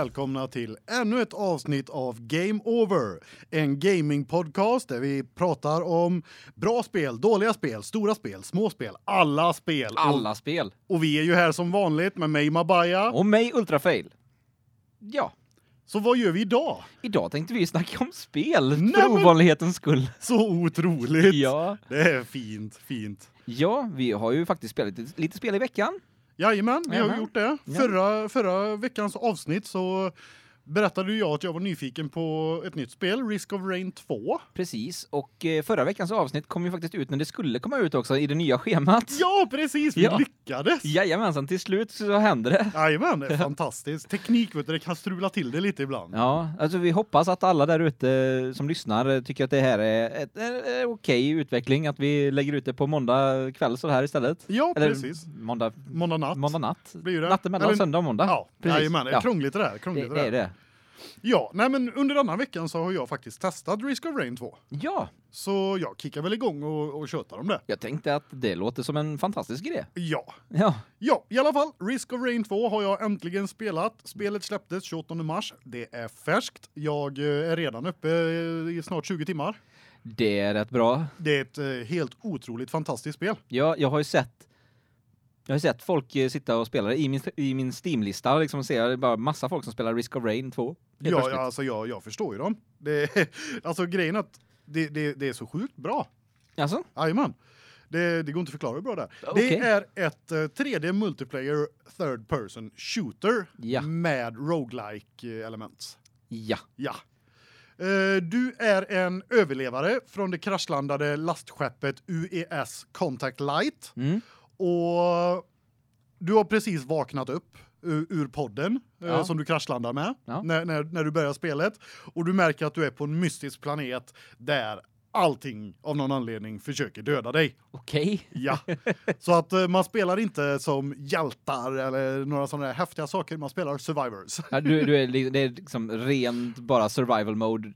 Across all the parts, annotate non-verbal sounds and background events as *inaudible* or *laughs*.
välkomna till ännu ett avsnitt av Game Over, en gamingpodcast där vi pratar om bra spel, dåliga spel, stora spel, små spel, alla spel. Alla spel. Och, och vi är ju här som vanligt med mig Mabaya. Och mig Ultrafail. Ja, Så vad gör vi idag? idag tänkte vi snacka om spel Nej, för ovanlighetens skull. Så otroligt. Ja. Det är fint, fint. Ja, vi har ju faktiskt spelat lite, lite spel i veckan. Jajamän, vi har gjort det. Förra, förra veckans avsnitt så berättade jag att jag var nyfiken på ett nytt spel, Risk of Rain 2. Precis, och eh, förra veckans avsnitt kom ju faktiskt ut när det skulle komma ut också i det nya schemat. Ja, precis! Vi Ja. lyckades! Jajamensan, till slut så hände det. Jajamän, det är *laughs* fantastiskt. Teknik, vet du, det kan strula till det lite ibland. Ja, alltså vi hoppas att alla där ute som lyssnar eh, tycker att det här är ett eh, okej utveckling, att vi lägger ut det på måndag kväll så här istället. Ja, Eller precis. måndag, Måndag natt. måndag natt. Blir det. Natten mellan Eller- söndag och måndag. Ja, Precis. jajamän. Det är krångligt det där. Krångligt det, det det. Ja, nej men under denna veckan så har jag faktiskt testat Risk of Rain 2. Ja, Så jag kickar väl igång och, och tjötar om det. jag tänkte att det låter som en fantastisk idé. Ja. Ja, Ja, i alla fall, Risk of Rain 2 har jag äntligen spelat. Spelet släpptes 28 mars. Det är färskt. Jag eh, är redan uppe i snart 20 timmar. det är rätt bra. Det är ett eh, helt otroligt fantastiskt spel. Ja, jag har ju sett jag har sett folk eh, sitta och spela i min i min Steam-lista liksom ser jag bara massa folk som spelar Risk of Rain 2. Helt Ja, plötsligt. ja, alltså jag, jag förstår ju dem. Det, *laughs* alltså grejen att det, det, det är så sjukt bra. Alltså? Jajamän. Det, det går inte att förklara hur bra det är. Okej. Det är ett eh, 3D multiplayer third person shooter Ja. med roguelike eh, elements. Ja. Ja. Eh, Du är en överlevare från det kraschlandade lastskeppet UES Contact Light Mm. Och du har precis vaknat upp ur, ur podden eh, Ja. som du kraschlandar med Ja. när, när, när du börjar spelet och du märker att du är på en mystisk planet där allting av någon anledning försöker döda dig. Okej. Ja. *laughs* Så att eh, man spelar inte som hjältar eller några sådana där häftiga saker, man spelar survivors. Ja, du, du är, *laughs* det är liksom rent bara survival mode.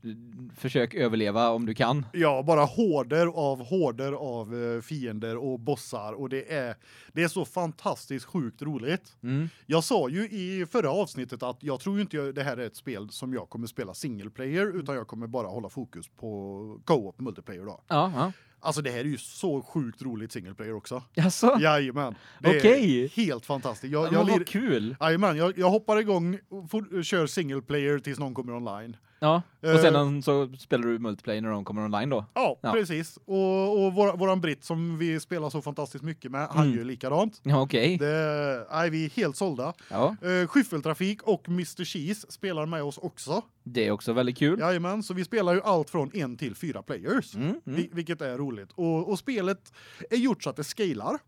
Försök överleva om du kan. Ja, bara horder av horder av eh, fiender och bossar och det är det är så fantastiskt sjukt roligt. Mm. Jag sa ju i förra avsnittet att jag tror ju inte det här är ett spel som jag kommer spela single player utan jag kommer bara hålla fokus på co-op multiplayer då. Ja, ja. Alltså det här är ju så sjukt roligt single player också. Jaså? Jajamän. Okej. Helt fantastiskt. Jag jag lir- kul. Jajamän, jag, jag hoppar igång och kör single player tills någon kommer online. Ja. Och Eh. sen så spelar du multiplayer när de kommer online då. Ja, Ja. precis. Och, och vår, våran britt som vi spelar så fantastiskt mycket med, han Mm. gör likadant. Ja, okej. Det, nej, vi är helt sålda. Ja, Uh, Skyffeltrafik och Mr. Cheese spelar med oss också. det är också väldigt kul. Jajamän, så vi spelar ju allt från en till fyra players. Mm, mm. Vi, vilket är roligt. Och, och spelet är gjort så att det scalar.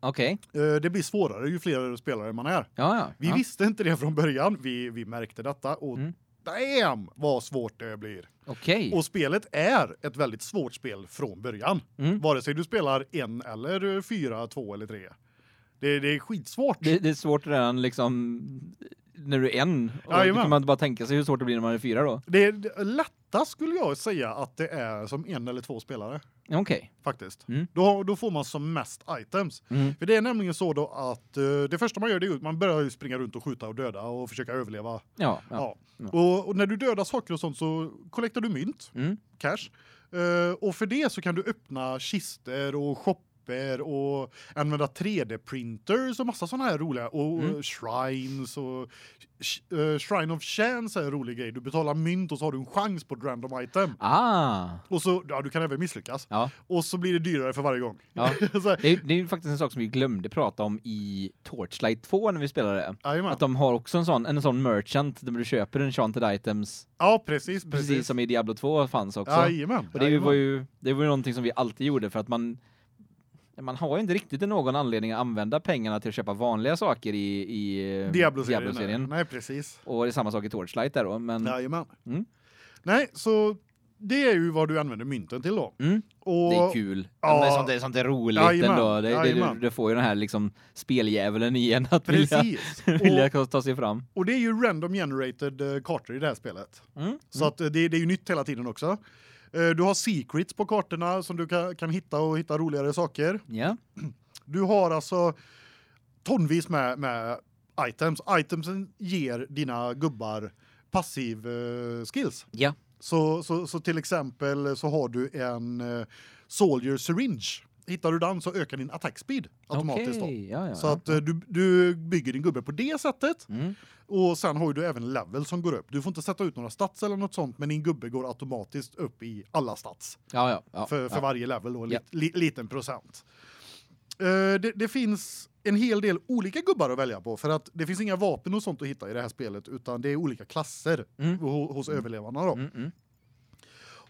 Okej. Eh, det blir svårare ju fler spelare man är. Ja, ja. Vi ja. visste inte det från början. Vi, vi märkte detta och Mm. Damn vad svårt det blir. Okej. Och spelet är ett väldigt svårt spel från början. Mm. Vare sig du spelar en eller fyra, två eller tre. Det, det är skitsvårt. Det, det är svårt redan liksom när du är en. Då Jajamän. kan man bara tänka sig hur svårt det blir när man är fyra då. Det är det- lättast skulle jag säga att det är som en eller två spelare Okej. faktiskt. Mm. Då, då får man som mest items. Mm. För det är nämligen så då att eh, det första man gör det är att man börjar springa runt och skjuta och döda och försöka överleva. Ja. ja. Ja. Och, och när du dödar saker och sånt så kollektar du mynt, Mm. cash. Eh, och för det så kan du öppna kister och shopper och använda 3D-printers och massa såna här roliga och Mm. shrines och eh, Shrine of Chance är en rolig grej. Du betalar mynt och så har du en chans på ett random item. Ah. Och så ja, du kan även misslyckas. Ja. Och så blir det dyrare för varje gång. Ja. *laughs* Det är, det är faktiskt en sak som vi glömde prata om i Torchlight 2 när vi spelade det. jajamän. Att de har också en sån en sån merchant där du köper enchanted items ja, precis, precis, precis. som i Diablo 2 fanns också. Jajamän. Och det jajamän. var ju det var ju någonting som vi alltid gjorde för att man man har ju inte riktigt någon anledning att använda pengarna till att köpa vanliga saker i i eh, Diablo-serien. Diablo-serien. Nej, precis. Och det är samma sak i Torchlight där då, men Jajamän. Mm. Nej, så det är ju vad du använder mynten till då. mm, Och det är kul. Ja. Det är sånt, det är sånt är roligt Jajamän, ändå. Det, det, det, får ju den här liksom speldjävulen igen att vilja, Precis. *laughs* vilja och, ta sig fram. och det är ju random generated eh, kartor i det här spelet. Mm. Så att eh, det, det är ju nytt hela tiden också. Eh, Du har secrets på kartorna som du kan, kan hitta och hitta roligare saker. Ja. Du har alltså tonvis med, med items. Itemsen ger dina gubbar passiv eh, skills. Ja. Så, så så till exempel så har du en eh, soldier syringe. Hittar du den så ökar din attack speed automatiskt. Okej, Ja, ja. Så att eh, du du bygger din gubbe på det sättet Mm. och sen har du även level som går upp. Du får inte sätta ut några stats eller något sånt men din gubbe går automatiskt upp i alla stats för för varje level då, li, li, liten procent. Eh, det, det finns en hel del olika gubbar att välja på för att det finns inga vapen och sånt att hitta i det här spelet utan det är olika klasser Mm. ho- hos överlevarna då. Mm, mm.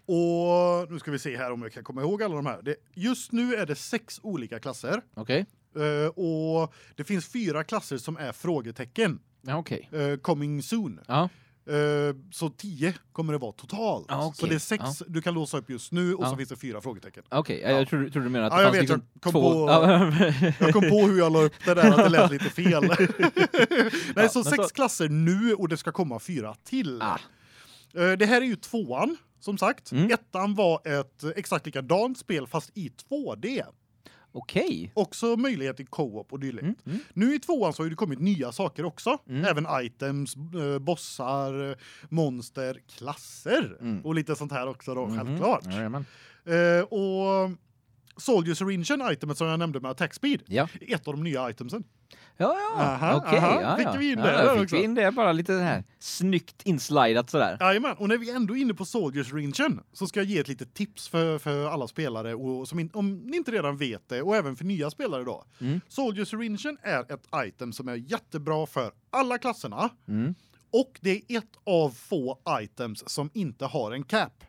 Och nu ska vi se här om jag kan komma ihåg alla de här. Det, just nu är det sex olika klasser Okej. eh, och det finns fyra klasser som är frågetecken. Ja, okej. eh, coming soon. Ja. Eh, så 10 kommer det vara totalt. Ja, okej. Så det är sex du kan låsa upp just nu och Ja. så finns det fyra frågetecken. Okej, jag- jag trodde, trodde du menade att Ja, det jag vet, jag liksom kom två... på- Ja. Jag kom på hur jag la upp det där att det lät lite fel. *laughs* Nej, Ja, så sex så- klasser nu och det ska komma fyra till. Ah. Eh, det här är ju tvåan som sagt. Mm. Ettan var ett exakt likadant spel fast i 2D. Okej. Också möjlighet till co-op och dylikt. Mm, mm. Nu i tvåan så har det kommit nya saker också. Mm. Även items, eh, bossar, monster, klasser Mm. och lite sånt här också då Mhm. självklart. Jajamän. Eh, och Soldier Syringen itemet som jag nämnde med attack speed. Ja. Ett av de nya itemsen. Ja, ja. Okej. aha. Ja, Fick ja. vi in ja, det där fick också? vi in det bara lite så här snyggt inslidat sådär. Jajamän, och när vi ändå är inne på Soldier Syringen så ska jag ge ett litet tips för för alla spelare och som in, om ni inte redan vet det och även för nya spelare då. Mm. Soldier Syringen är ett item som är jättebra för alla klasserna. Mm. Och det är ett av få items som inte har en cap.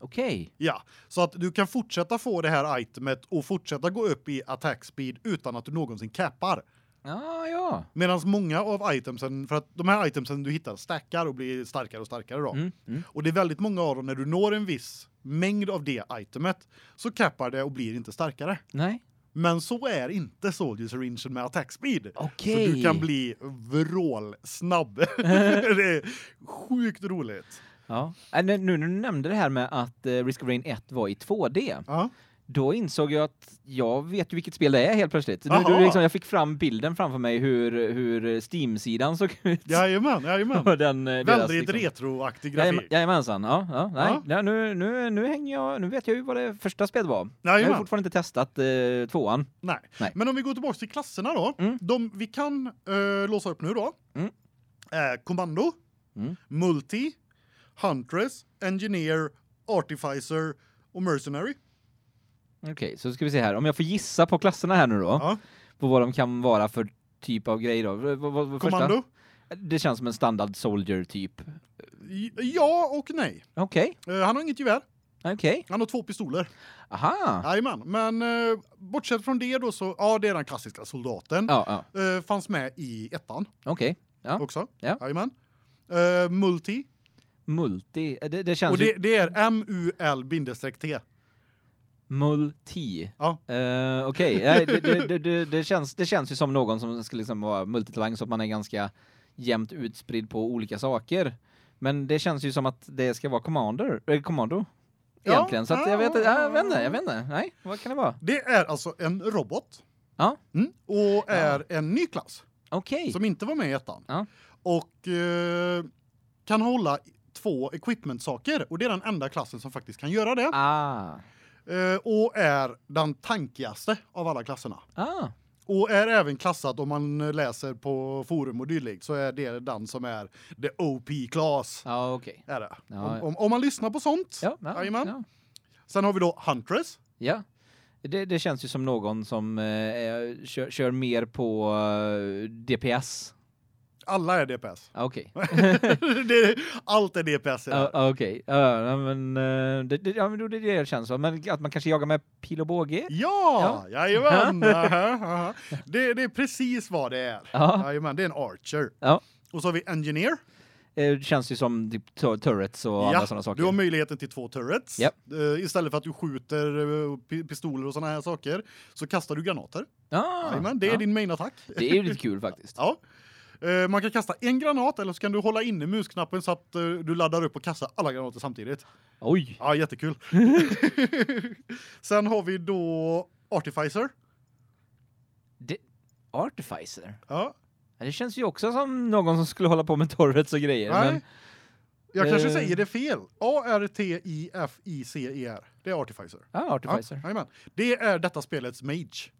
Okej. Ja, så att du kan fortsätta få det här itemet och fortsätta gå upp i attack speed utan att du någonsin cappar. Ja, ja. Medan många av itemsen för att de här itemsen du hittar stackar och blir starkare och starkare då. Mm. Mm. Och det är väldigt många av dem när du når en viss mängd av det itemet så cappar det och blir inte starkare. Nej. Men så är inte Soldier Syringen med attack speed. Okej. Så du kan bli vrålsnabb. *laughs* det är sjukt roligt. Ja. Äh, Nu nu när du nämnde det här med att eh, Risk of Rain 1 var i 2D. Ja. Då insåg jag att jag vet ju vilket spel det är helt plötsligt. Nu, nu liksom, jag fick fram bilden framför mig hur, hur Steam-sidan såg ut. Jajamän, jajamän. *laughs* Den, eh, deras, Väldigt liksom- retroaktig Jajamän- grafik. Jajamensan, ja, ja, nej. Ja. Ja. nu, nu, nu hänger jag, nu vet jag ju vad det första spelet var. Jag har Jajamän. fortfarande inte testat eh, tvåan. Nej. Nej. Men om vi går tillbaka till klasserna då. Mm. De vi kan eh, låsa upp nu då. Mm. Är kommando, Mm. multi, huntress, engineer, artificer och mercenary. Okej, så ska vi se här. Om jag får gissa på klasserna här nu då, Ja. på vad de kan vara för typ av grejer då. Vad, vad, vad första? Kommando. Det känns som en standard soldier typ. Ja och nej. Okej, Eh, han har inget gevär. okej. Han har två pistoler. Aha. Jajamän. Men eh, bortsett från det då så ja, det är den klassiska soldaten. Ja, ja. Eh, fanns med i ettan Okej. Ja. också. Ja. Jajamän. Multi. Multi. Det, det känns Och det, ju... det är M Multi. Ja. Uh, Okej, *laughs* Nej, det, det, det, känns, det känns ju som någon som ska liksom vara multitalang så att man är ganska jämnt utspridd på olika saker. Men det känns ju som att det ska vara commander, äh, commando. Ja, Egentligen, så att jag vet ja, jag vet inte, jag vet inte. Nej, vad kan det vara? Det är alltså en robot. Ja. Mm. Och är en ny klass Okej. som inte var med i ettan. Ja. Och eh, kan hålla två equipment-saker och det är den enda klassen som faktiskt kan göra det. Ah. Eh, och är den tankigaste av alla klasserna. Ah. Och är även klassad om man läser på forum och dylikt så är det den som är the OP class. Ja, okej. Är det. Ja. Om, om, om man lyssnar på sånt. Ja, ja, ja. Sen har vi då Huntress. Ja. Det, det känns ju som någon som eh, kör, kör mer på eh, DPS. Alla är DPS. Ah, Okej. *laughs* det, allt är DPS här. Ja, ah, okej. Ja, men eh, det, det, ja, men det, det känns så. Men att man kanske jagar med pil och båge? Ja, jajamän. *laughs* Aha, aha. Det, det är precis vad det är. Ja. Jajamän, det är en archer. Ja. Och så har vi engineer. Eh, Det känns ju som typ tur- turrets och andra sådana saker. du har möjligheten till två turrets. Japp. Eh, istället för att du skjuter pi- pistoler och såna här saker så kastar du granater. ah, Jajamän, det är ja. din main attack. Det är ju lite kul faktiskt. *laughs* Ja. Eh, man kan kasta en granat eller så kan du hålla inne musknappen så att eh, du laddar upp och kastar alla granater samtidigt. Oj. Ja, jättekul. *laughs* Sen har vi då Artificer. Det, Artificer? Ja. Det känns ju också som någon som skulle hålla på med Torrets och grejer. Nej. Men, Jag kanske Eh. säger det fel. A R T I F I C E R. Det är Artificer. ja, Artificer. Ja, jajamän. det är detta spelets mage.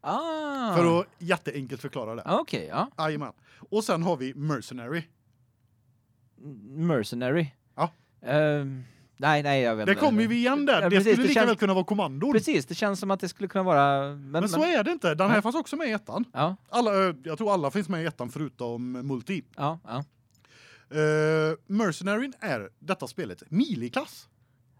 Ah. För att jätteenkelt förklara det. Okej, ja. Jajamän. Och sen har vi Mercenary. Mercenary. Ja. Ehm, nej, nej, jag vet Det inte. kommer ju vi igen där. Ja, det precis, skulle det lika känns- väl kunna vara kommandon. Precis, det känns som att det skulle kunna vara... Men, Men så är det inte. Den här Nej. fanns också med i ettan. Ja, Alla, eh, jag tror alla finns med i ettan förutom multi. ja, ja. Uh, Mercenaryn är detta spelet miliklass.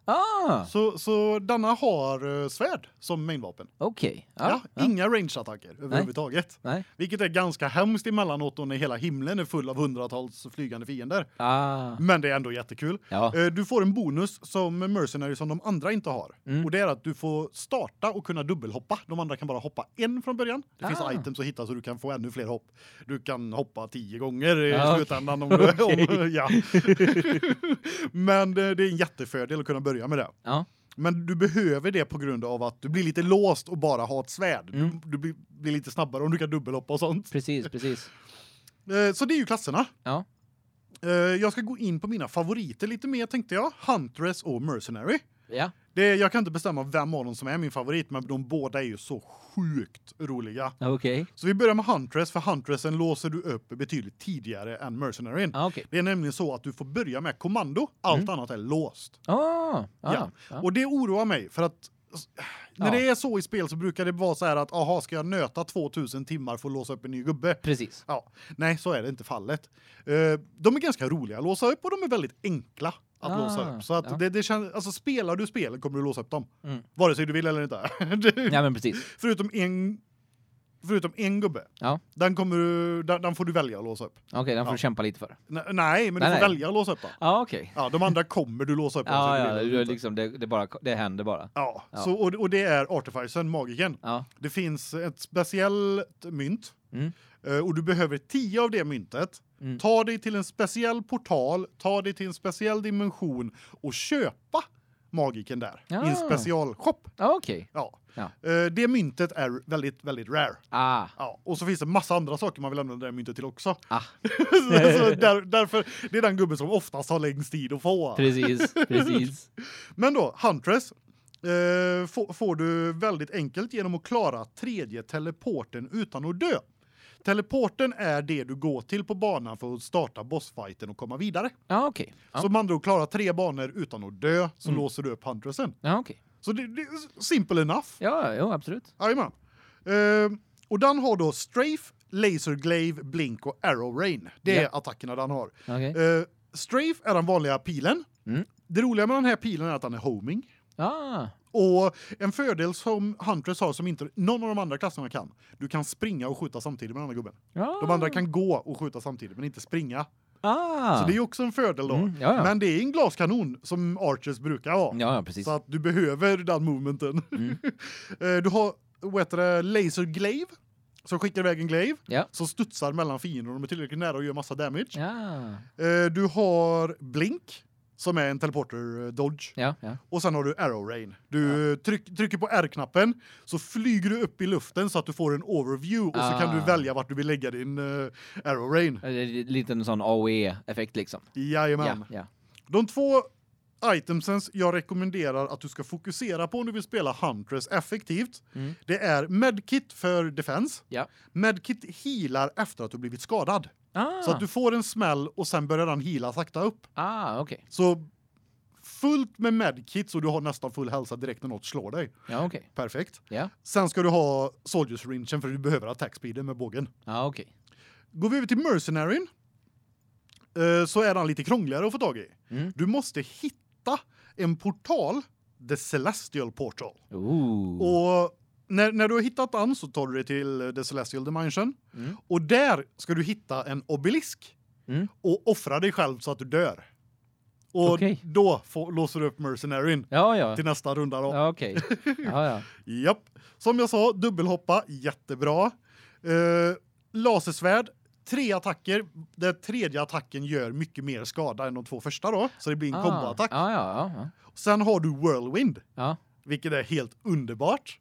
Ah, Så så denna har uh, svärd som mainvapen. okej. Ja, Ja, ja. inga range-attacker överhuvudtaget. Nej. Vilket är ganska hemskt emellanåt när hela himlen är full av hundratals flygande fiender. Ah, Men det är ändå jättekul. ja. Eh, Du får en bonus som mercenary som de andra inte har. Mm. Och det är att du får starta och kunna dubbelhoppa. De andra kan bara hoppa en från början. Det finns Ah. items att hitta så du kan få ännu fler hopp. Du kan hoppa tio gånger i Ah, slutändan om, du- *laughs* *laughs* Okej. om ja. *laughs* Men det, det är en jättefördel att kunna börja med det. Ja. Men du behöver det på grund av att du blir lite låst och bara ha ett svärd. Mm. Du, du blir, blir lite snabbare om du kan dubbelhoppa och sånt. Precis, precis. *laughs* Eh, Så det är ju klasserna. Ja. Eh, Jag ska gå in på mina favoriter lite mer tänkte jag. Huntress och Mercenary. Ja. Det jag kan inte bestämma vem av dem som är min favorit men de båda är ju så sjukt roliga. Okej. Så vi börjar med Huntress för Huntressen låser du upp betydligt tidigare än Mercenaryn. Okej. Det är nämligen så att du får börja med kommando, allt annat är låst. Ah, ah, Ja. ja. Och det oroar mig för att när det är så i spel så brukar det vara så här att aha ska jag nöta 2000 timmar för att låsa upp en ny gubbe? Precis. Ja, nej så är det inte fallet. Eh, de är ganska roliga att låsa upp och de är väldigt enkla att Ah, låsa upp. Så att ja. det, det känns alltså spelar du spelet kommer du låsa upp dem. Mm. Vare sig du vill eller inte. *laughs* Ja, men precis. förutom en förutom en gubbe. Ja. Den kommer du den, den får du välja att låsa upp. Okej, den får Ja. du kämpa lite för. N- nej, men du Nej, får nej. välja att låsa upp. Ja, okej. Ja, de andra kommer du låsa upp. Ja, ja, du liksom det, det bara det händer bara. Ja, Ja. Så, och, och det är Artificern, magiken. Ja. Det finns ett speciellt mynt. Mm. Eh, Och du behöver 10 av det myntet. Mm. Ta dig till en speciell portal, ta dig till en speciell dimension och köpa magiken där i Ja. en specialshop. Ja, okej. Ja. Ja. Eh, Det myntet är väldigt väldigt rare. Ah. Ja, och så finns det massa andra saker man vill använda det myntet till också. Ah. *laughs* så där, därför det är den gubben som oftast har längst tid att få. Precis, precis. *laughs* Men då Huntress eh, får, får du väldigt enkelt genom att klara tredje teleporten utan att dö. Teleporten är det du går till på banan för att starta bossfighten och komma vidare. Ja, okej. Ja. Så man då klarar tre banor utan att dö så Mm. låser du upp Huntressen. Ja, okej. Så det, det är simple enough. Ja, jo, absolut. Jajamän. Eh, och den har då strafe, laser glaive, blink och arrow rain. Det är Ja. attackerna den har. Okej. Eh, strafe är den vanliga pilen. Mm. Det roliga med den här pilen är att den är homing. Ah. Och en fördel som Huntress har som inte någon av de andra klasserna kan. Du kan springa och skjuta samtidigt med den andra gubben. Ja. De andra kan gå och skjuta samtidigt men inte springa. Ah. Så det är också en fördel då. Mm, ja, ja. Men det är en glaskanon som Archers brukar ha. Ja. Så att du behöver den movementen. Mm. *laughs* Eh, du har vad heter det laser glaive som skickar iväg en glaive Ja. som studsar mellan fiender och de är tillräckligt nära och gör massa damage. Ja. Eh, du har blink som är en teleporter eh, dodge Ja, ja. och sen har du arrow rain. Du tryck, trycker på R-knappen så flyger du upp i luften så att du får en overview och så kan du Ah. välja vart du vill lägga din uh, arrow rain. Är en sån AOE-effekt liksom. Jajamän. Ja, ja. De två itemsens jag rekommenderar att du ska fokusera på om du vill spela Huntress effektivt. Mm. Det är medkit för defense. Ja. Medkit healar efter att du blivit skadad. Ah. Så att du får en smäll och sen börjar den heala sakta upp. Ah, okej. Så fullt med medkit så du har nästan full hälsa direkt när något slår dig. Ja, okej. Perfekt. Ja. Sen ska du ha soldiers ringen för du behöver attack speeden med bågen. Ja, okej. Går vi över till mercenaryn eh, så är den lite krångligare att få tag i. Mm. Du måste hitta en portal, the celestial portal. Ooh. Och när, när du har hittat den så tar du dig till eh, the celestial dimension Mm. och där ska du hitta en obelisk Mm. och offra dig själv så att du dör. Och Okej. då får, låser du upp mercenaryn Ja, ja. till nästa runda då. Ja, okej. Ja, ja. *laughs* Japp. Som jag sa, dubbelhoppa, jättebra. Eh, lasersvärd, tre attacker. Den tredje attacken gör mycket mer skada än de två första då, så det blir en Ah. komboattack. Ja, ja, ja. Sen har du whirlwind, vilket är helt underbart.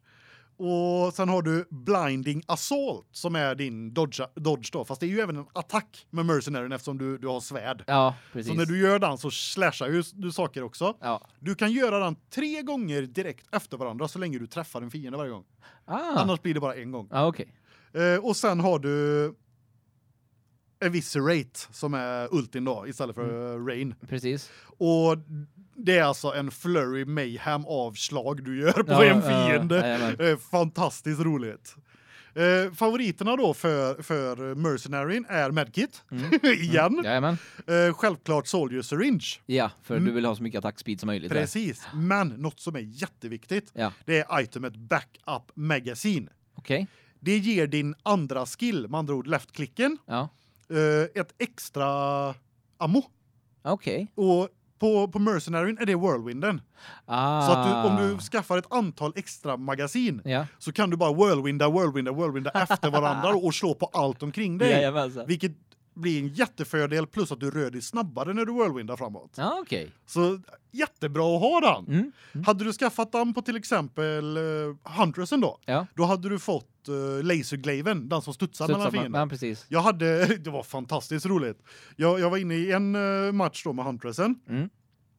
Och sen har du Blinding Assault som är din dodge dodge då, fast det är ju även en attack med mercenary eftersom du du har svärd. Ja, precis. Så när du gör den så slashar ju du saker också. Ja. Du kan göra den tre gånger direkt efter varandra så länge du träffar en fiende varje gång. Ah. Annars blir det bara en gång. Ja, okej. Eh, och sen har du Eviscerate som är ultin då istället för Mm. Rain. Precis. Och det är alltså en flurry mayhem av slag du gör på Ja, en ja, fiende. jajamän. Eh, fantastiskt roligt. Eh, favoriterna då för för mercenaryn är medkit Mm. *laughs* igen. Jajamän. Eh, självklart soldier syringe. Ja, för Mm. du vill ha så mycket attackspeed som möjligt. där. Precis. Men något som är jätteviktigt, Ja. det är itemet backup magazine. Okej. Det ger din andra skill, andra ord left-klicken, Ja. eh, ett extra ammo. Okej. Och på på mercenaryn är det whirlwinden. Ah. Så att du, om du skaffar ett antal extra magasin Ja. så kan du bara whirlwinda, whirlwinda, whirlwinda efter varandra och slå på allt omkring dig. Jajamensan. Vilket blir en jättefördel plus att du rör dig snabbare när du whirlwindar framåt. Ja, okej. Så jättebra att ha den. Mm. Mm. Hade du skaffat den på till exempel uh, Huntresen då, Ja. då hade du fått uh, laserglaven, den som studsar mellan Studsar man- fiender. Ja, precis. Jag hade *laughs* det var fantastiskt roligt. Jag jag var inne i en eh, match då med Huntresen Mm.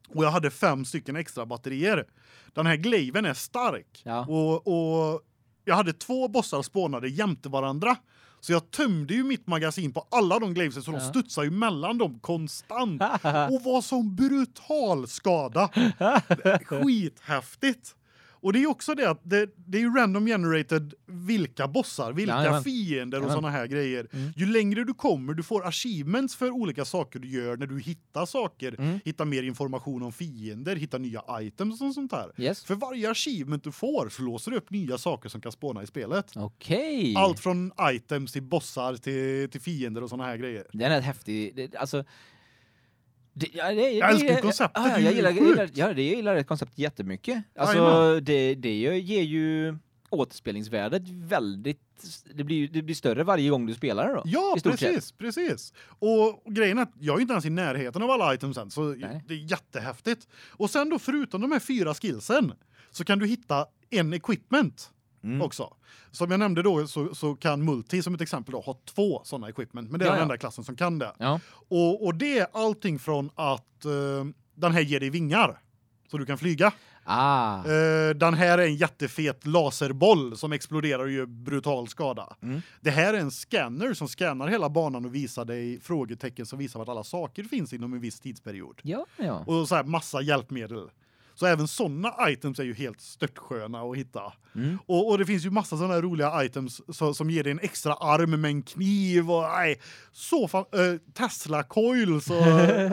och jag hade fem stycken extra batterier. Den här glaven är stark Ja. och och jag hade två bossar spånade jämte varandra. Så jag tömde ju mitt magasin på alla de glavesen så de studsar ju mellan dem konstant *laughs* och var som brutal skada. *laughs* Skithäftigt. Och det är också det att det, det är ju random generated vilka bossar, vilka Jajamän. fiender och såna här grejer. Mm. Ju längre du kommer, du får achievements för olika saker du gör när du hittar saker, Mm. hittar mer information om fiender, hittar nya items och sånt där. Yes. För varje achievement du får så låser du upp nya saker som kan spåna i spelet. Okej. Allt från items till bossar till till fiender och såna här grejer. Den är häftig. Det, alltså det, ja, det, Jag älskar det, konceptet, Ja, jag gillar, gillar, ja, det jag gillar det konceptet jättemycket. Alltså det det ger ju återspelningsvärdet väldigt det blir det blir större varje gång du spelar det då. Ja, precis, precis. Och grejen är att jag är inte ens i närheten av alla items än så Nej. det är jättehäftigt. Och sen då förutom de här fyra skillsen så kan du hitta en equipment Mm. också. Som jag nämnde då så, så kan multi som ett exempel då ha två såna equipment, men det är Ja, den ja. enda klassen som kan det. Ja. Och och det är allting från att eh, den här ger dig vingar så du kan flyga. Ah. Eh, den här är en jättefet laserboll som exploderar och gör brutal skada. Mm. Det här är en scanner som scannar hela banan och visar dig frågetecken som visar vart alla saker finns inom en viss tidsperiod. Ja, ja. Och så här massa hjälpmedel. Så även såna items är ju helt störtsköna att hitta. Mm. Och, och det finns ju massa såna roliga items så, som ger dig en extra arm med en kniv och nej, så fan eh, Tesla coils *laughs* och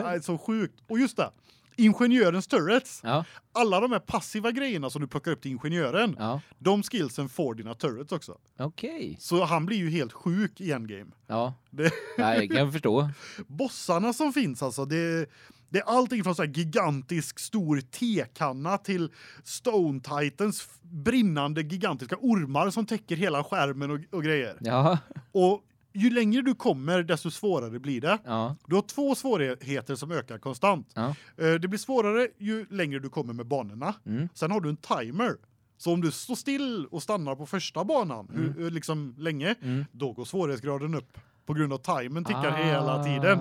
nej, så sjukt. Och just det. Ingenjörens turrets. Ja. Alla de här passiva grejerna som du plockar upp till ingenjören. Ja. De skillsen får dina turrets också. Okej. Så han blir ju helt sjuk i endgame. Ja. Det, Ja, jag kan förstå. *laughs* bossarna som finns alltså det det är allting från så gigantisk stor tekanna till Stone Titans brinnande gigantiska ormar som täcker hela skärmen och, och grejer. Ja. Och ju längre du kommer desto svårare blir det. Ja. Du har två svårigheter som ökar konstant. Ja. Eh, Det blir svårare ju längre du kommer med banorna. Mm. Sen har du en timer. Så om du står still och stannar på första banan hur, hur liksom länge, Mm. då går svårighetsgraden upp på grund av timern tickar Ah. hela tiden.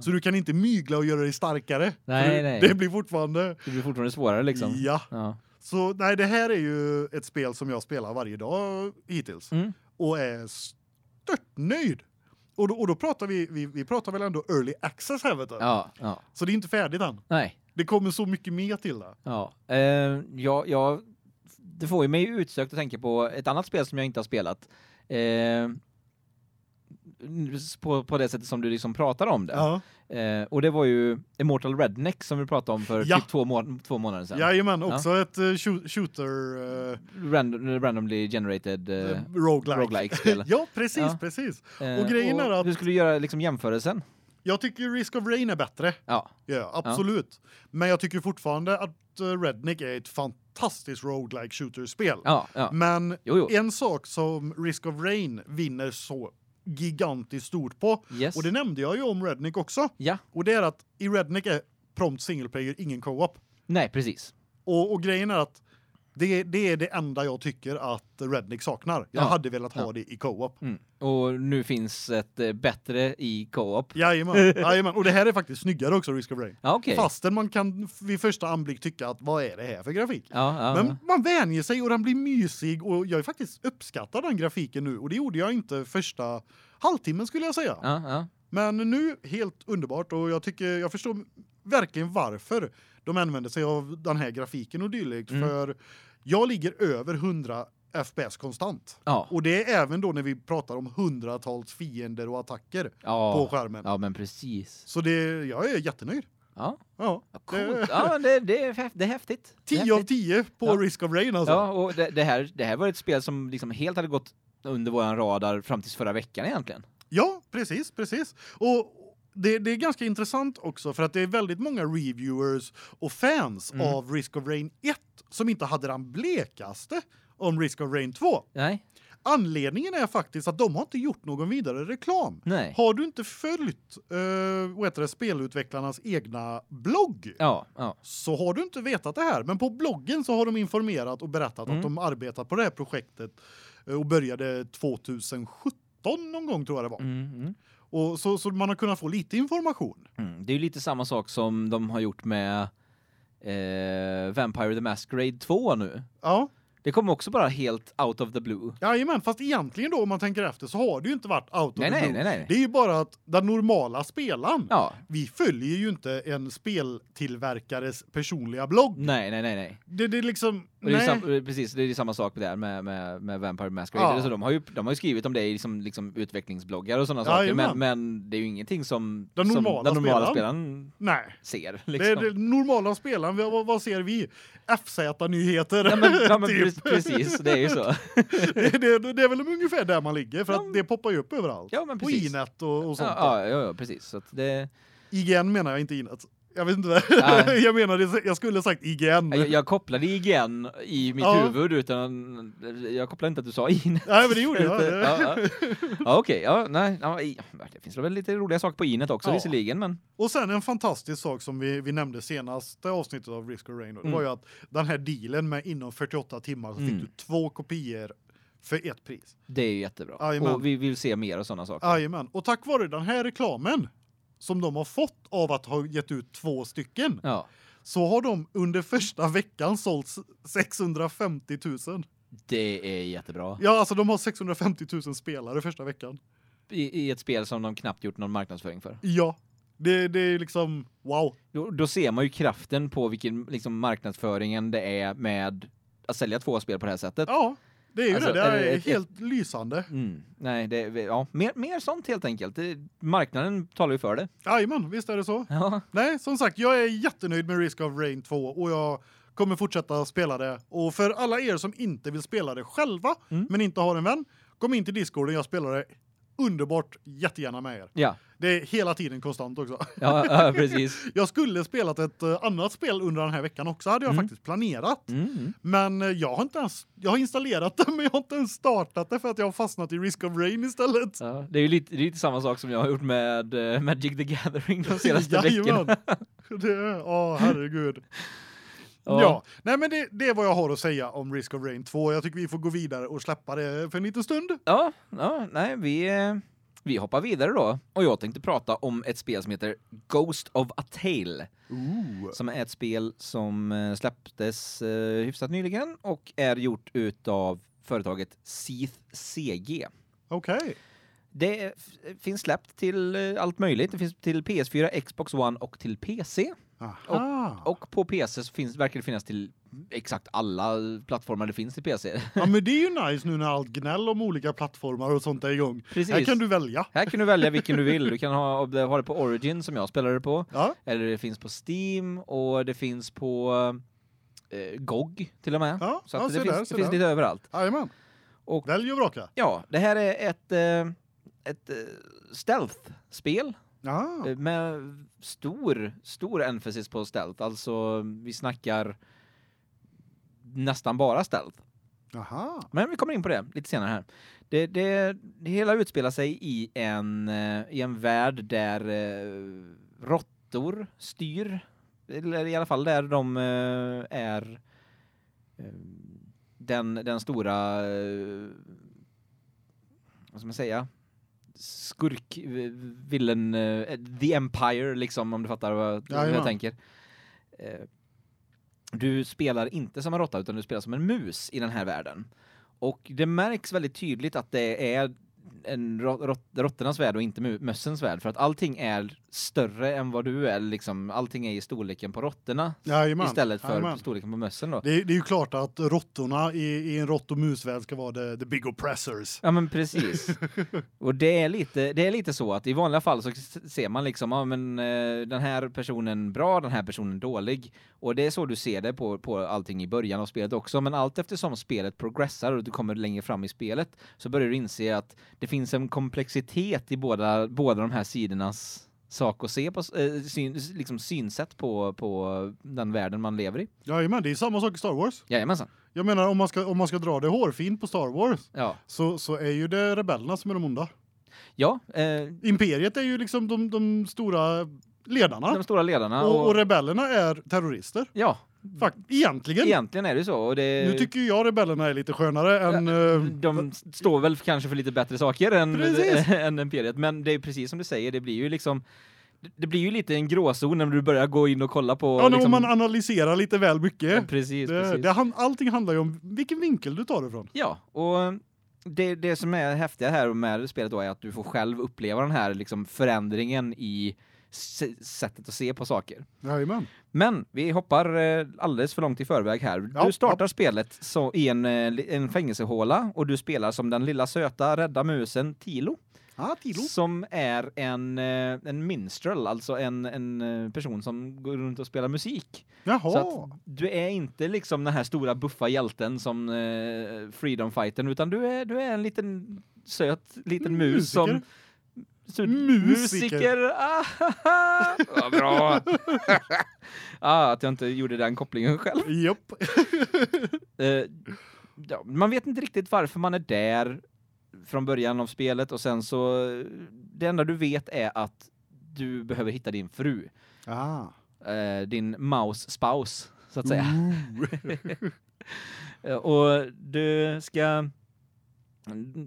Så du kan inte mygla och göra dig starkare. Nej, nej. Det blir fortfarande Det blir fortfarande svårare liksom. Ja. Ja. Så nej, det här är ju ett spel som jag spelar varje dag hittills Mm. och är stört nöjd. Och då, och då pratar vi, vi vi pratar väl ändå early access här vet du. Ja, ja. Så det är inte färdigt än. Nej. Det kommer så mycket mer till det. Ja. Eh, ja, ja, det får ju mig utsökt att tänka på ett annat spel som jag inte har spelat. Eh, på, på det sättet som du liksom pratar om det. Ja. Eh, och det var ju Immortal Redneck som vi pratade om för Ja. typ två, må två månader sedan. Jajamän, också ett uh, shooter uh, Random, randomly generated eh, roguelike. roguelike-spel. *laughs* ja, precis, Ja. precis. Eh, Och grejen är att- Du skulle göra liksom jämförelsen. Jag tycker Risk of Rain är bättre. Ja. Ja, absolut. Men jag tycker fortfarande att uh, Redneck är ett fantastiskt roguelike shooter-spel. Ja, ja. Men Jo, jo. en sak som Risk of Rain vinner så gigantiskt stort på Yes. och det nämnde jag ju om Redneck också. Ja. Och det är att i Redneck är prompt single player ingen co-op. Nej, precis. Och, och grejen är att Det, det är det enda jag tycker att Redneck saknar. Jag Ja. hade velat ha Ja. det i co-op. Mm. Och nu finns ett eh, bättre i co-op. Jajamän, jajamän. Och det här är faktiskt snyggare också, Risk of Rain. Ja, okej. Fastän man kan vid första anblick tycka att vad är det här för grafik? Ja. Men man vänjer sig och den blir mysig och jag är faktiskt uppskattar den grafiken nu och det gjorde jag inte första halvtimmen skulle jag säga. Men nu helt underbart och jag tycker jag förstår verkligen varför de använder sig av den här grafiken och dylikt Mm. för jag ligger över 100 FPS konstant. Ja. Och det är även då när vi pratar om hundratals fiender och attacker på Ja. skärmen. Ja, men precis. Så det jag är jättenöjd. Ja. Ja. Ja, Coolt. Ja, det det är det är häftigt. Det är 10 av häftigt. 10 på Ja. Risk of Rain alltså. Ja, och det, det här det här var ett spel som liksom helt hade gått under våran radar fram tills förra veckan egentligen. Ja, precis, precis. Och det, det är ganska intressant också för att det är väldigt många reviewers och fans Mm. av Risk of Rain 1 som inte hade den blekaste om Risk of Rain 2. Nej. Anledningen är faktiskt att de har inte gjort någon vidare reklam. Nej. Har du inte följt eh vad heter det spelutvecklarnas egna blogg Ja, ja. så har du inte vetat det här, men på bloggen så har de informerat och berättat Mm. att de arbetar på det här projektet eh, och började 2017 någon gång tror jag det var. Mm, mm. Och så så man har kunnat få lite information. Mm. Det är ju lite samma sak som de har gjort med eh, Vampire the Masquerade 2 nu. Ja. Det kom också bara helt out of the blue. Ja, men fast egentligen då om man tänker efter så har det ju inte varit out of Nej, the blue. nej, nej. Det är ju bara att den normala spelaren Ja. vi följer ju inte en speltillverkares personliga blogg. Nej, nej, nej, nej. Det det är liksom Och det är sam, precis, det är samma sak där med med med Vampire Masquerade. Ja. Så de har ju de har ju skrivit om det i liksom, liksom utvecklingsbloggar och sådana Ja, saker, men men det är ju ingenting som Den som normala den normala spelaren. spelaren ser Det liksom. är det normala spelaren. Vad, vad- ser vi? FZ nyheter. Ja men, ja, men *laughs* typ. pre- precis, det är ju så. *laughs* det, det, det är väl ungefär där man ligger för att det poppar ju upp överallt. Ja men På precis. Inet och, och sånt. Ja, ja, ja, precis. Så det IGN menar jag inte Inet. Jag vet inte. Nej. *laughs* jag menar det, jag skulle sagt IGN. jag, jag kopplade igen i mitt Ja. huvud utan jag kopplade inte att du sa in. *laughs* Nej men det gjorde jag. *laughs* ja, ja. ja okej. Ja, nej, i- det finns väl lite roliga saker på Inet också Ja. visserligen, men Och sen en fantastisk sak som vi, vi nämnde senaste avsnittet av Risk of Rain. Mm. var ju att den här dealen med inom 48 timmar så fick Mm. du två kopior för ett pris. det är jättebra. Jajamän. Och vi vill se mer och sådana saker. Jajamän. Och tack vare den här reklamen som de har fått av att ha gett ut två stycken Ja. så har de under första veckan sålt 650 000. Det är jättebra. Ja, alltså de har 650 000 spelare första veckan. I, I ett spel som de knappt gjort någon marknadsföring för. Ja. Det, det är liksom wow. Då, då ser man ju kraften på vilken liksom marknadsföringen det är med att sälja två spel på det här sättet. Ja, det är ju Alltså, det. Det är ett- helt lysande. Mm. Nej, det ja, mer mer sånt helt enkelt. Det, marknaden talar ju för det. Jajamän, visst är det så. Ja. Nej, som sagt, jag är jättenöjd med Risk of Rain 2 och jag kommer fortsätta spela det. Och för alla er som inte vill spela det själva Mm. men inte har en vän, kom in till Discorden, jag spelar det underbart jättegärna med er. Ja. Det är hela tiden konstant också. Ja, ja precis. *laughs* Jag skulle spelat ett eh, annat spel under den här veckan också hade jag Mm. faktiskt planerat. Mm. Men eh, jag har inte ens jag har installerat *laughs* det men jag har inte ens startat det för att jag har fastnat i Risk of Rain istället. Ja, det är ju lite, är lite samma sak som jag har gjort med uh, Magic the Gathering de *laughs* senaste veckorna. Det ja, herregud. Ja. Ja. nej men det, det är vad jag har att säga om Risk of Rain 2. Jag tycker vi får gå vidare och släppa det för en liten stund. Ja, ja, nej, vi vi hoppar vidare då och jag tänkte prata om ett spel som heter Ghost of a Tale Ooh. som är ett spel som eh, släpptes eh, hyfsat nyligen och är gjort utav företaget Seath CG. Okej. Det är- f- finns släppt till eh, allt möjligt. Det finns till PS4, Xbox One och till PC. Aha. Och på PC så finns, verkar det finnas till exakt alla plattformar det finns till PC. Ja men det är ju nice nu när allt gnäll om olika plattformar och sånt är igång. Precis. Här kan du välja. Här kan du välja vilken du vill. Du kan ha, ha det på Origin som jag spelade på. Ja. Eller det finns på Steam och det finns på eh, GOG till och med. Ja, Så ja, det, finns, där, det finns lite överallt. Jajamän. Och Välj och vraka. ja, det här är ett, eh, ett eh, stealth-spel eh, med stor, stor emphasis på stealth. Alltså vi snackar nästan bara stealth. Aha. Men vi kommer in på det lite senare här. Det, det, det hela utspelar sig i en, eh, i en värld där eh, råttor styr. Eller i alla fall där de eh, är eh, den den stora eh, vad ska man säga skurk villen the empire liksom om du fattar vad, vad jag tänker. Du spelar inte som en råtta utan du spelar som en mus i den här världen. Och det märks väldigt tydligt att det är en råttornas rot- råttornas värld och inte mössens värld för att allting är större än vad du är liksom allting är i storleken på råttorna Jajamän. istället för Jajamän. storleken på mössen då. Det är, det är ju klart att råttorna i, i en rått och musvärld ska vara the, the big oppressors. Ja men precis. *laughs* och det är lite det är lite så att i vanliga fall så ser man liksom ja men eh, den här personen bra, den här personen dålig och det är så du ser det på på allting i början av spelet också men allt eftersom spelet progressar och du kommer längre fram i spelet så börjar du inse att det finns en komplexitet i båda båda de här sidornas sak att se på eh, syn, liksom synsätt på på den världen man lever i. Jajamän, det är samma sak i Star Wars. Jajamensan. Jag menar om man ska om man ska dra det hårfint på Star Wars Ja. så så är ju det rebellerna som är de onda. Ja, eh, Imperiet är ju liksom de de stora ledarna de stora ledarna och, och rebellerna är terrorister. ja, Fakt egentligen. egentligen är det så och det Nu tycker ju jag rebellerna är lite skönare än eh, de står väl kanske för lite bättre saker än *laughs* än imperiet men det är precis som du säger det blir ju liksom det- blir ju lite en gråzon när du börjar gå in och kolla på Ja, liksom, om man analyserar lite väl mycket. ja, precis Det, precis. det, allting handlar ju om vilken vinkel du tar det från. Ja, och det det som är häftiga här med spelet då är att du får själv uppleva den här liksom förändringen i sättet att se på saker. Jajamän. Men vi hoppar eh, alldeles för långt i förväg här. Ja, du startar spelet så i en eh, en fängelsehåla och du spelar som den lilla söta rädda musen Tilo. Ah, Tilo. som är en eh, en minstrel, alltså en en person som går runt och spelar musik. Jaha. Så du är inte liksom den här stora buffa hjälten som eh, Freedom Fighten utan du är du är en liten söt liten mus Musiker. som Musiker. musiker. Ah, bra. *laughs* ah, att jag inte gjorde den kopplingen själv. Japp. *laughs* Eh, ja, man vet inte riktigt varför man är där från början av spelet och sen så det enda du vet är att du behöver hitta din fru, Ah. eh, din mouse spouse så att säga. *laughs* Eh, och du ska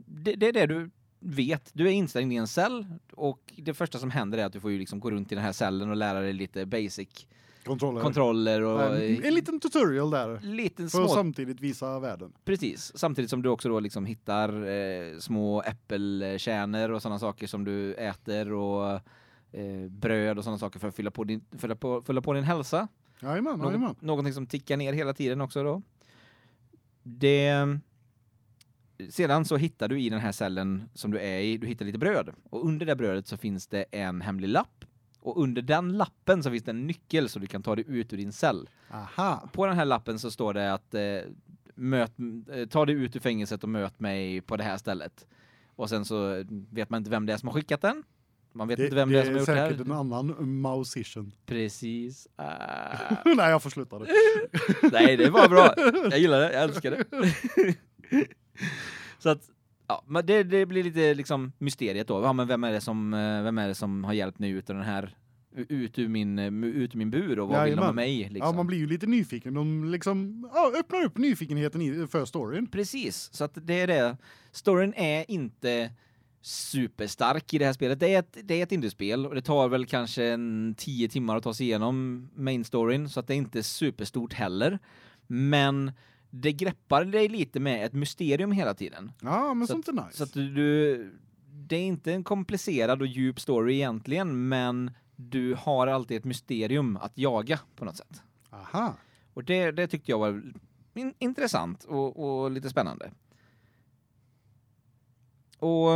det, det är det du vet. Du är instängd i en cell och det första som händer är att du får ju liksom gå runt i den här cellen och lära dig lite basic Kontroller. kontroller och en, en liten tutorial där. liten För att små samtidigt visa världen. Precis, samtidigt som du också då liksom hittar eh, små äppelkärnor och sådana saker som du äter och eh, bröd och sådana saker för att fylla på din fylla på fylla på din hälsa. Jajamän, jajamän. Något, någonting som tickar ner hela tiden också då. Det sedan så hittar du i den här cellen som du är i, du hittar lite bröd och under det brödet så finns det en hemlig lapp och under den lappen så finns det en nyckel så du kan ta dig ut ur din cell. Aha. På den här lappen så står det att eh, möt, eh, ta dig ut ur fängelset och möt mig på det här stället. Och sen så vet man inte vem det är som har skickat den. Man vet Det, inte vem det, det är som har är gjort det säkert här. en annan mousician. Precis. Ah. *laughs* Nej, jag får sluta det. Nej, det var bra. Jag gillar det. Jag älskar det. *laughs* *laughs* så att ja, men det, det blir lite liksom mysteriet då. Ja, men vem är det som eh, vem är det som har hjälpt mig ut ur den här ut ur min ut ur min bur och vad vill de med mig liksom? Ja, man blir ju lite nyfiken. De liksom ja, öppnar upp nyfikenheten i, för storyn. Precis, så att det är det. Storyn är inte superstark i det här spelet. Det är ett det är ett indiespel och det tar väl kanske en 10 timmar att ta sig igenom main storyn så att det är inte superstort heller. Men det greppar dig lite med ett mysterium hela tiden. Ja, men Så sånt är nice. Så att du, du det är inte en komplicerad och djup story egentligen, men du har alltid ett mysterium att jaga på något sätt. Aha. Och det, det tyckte jag var in, intressant och, och lite spännande. Och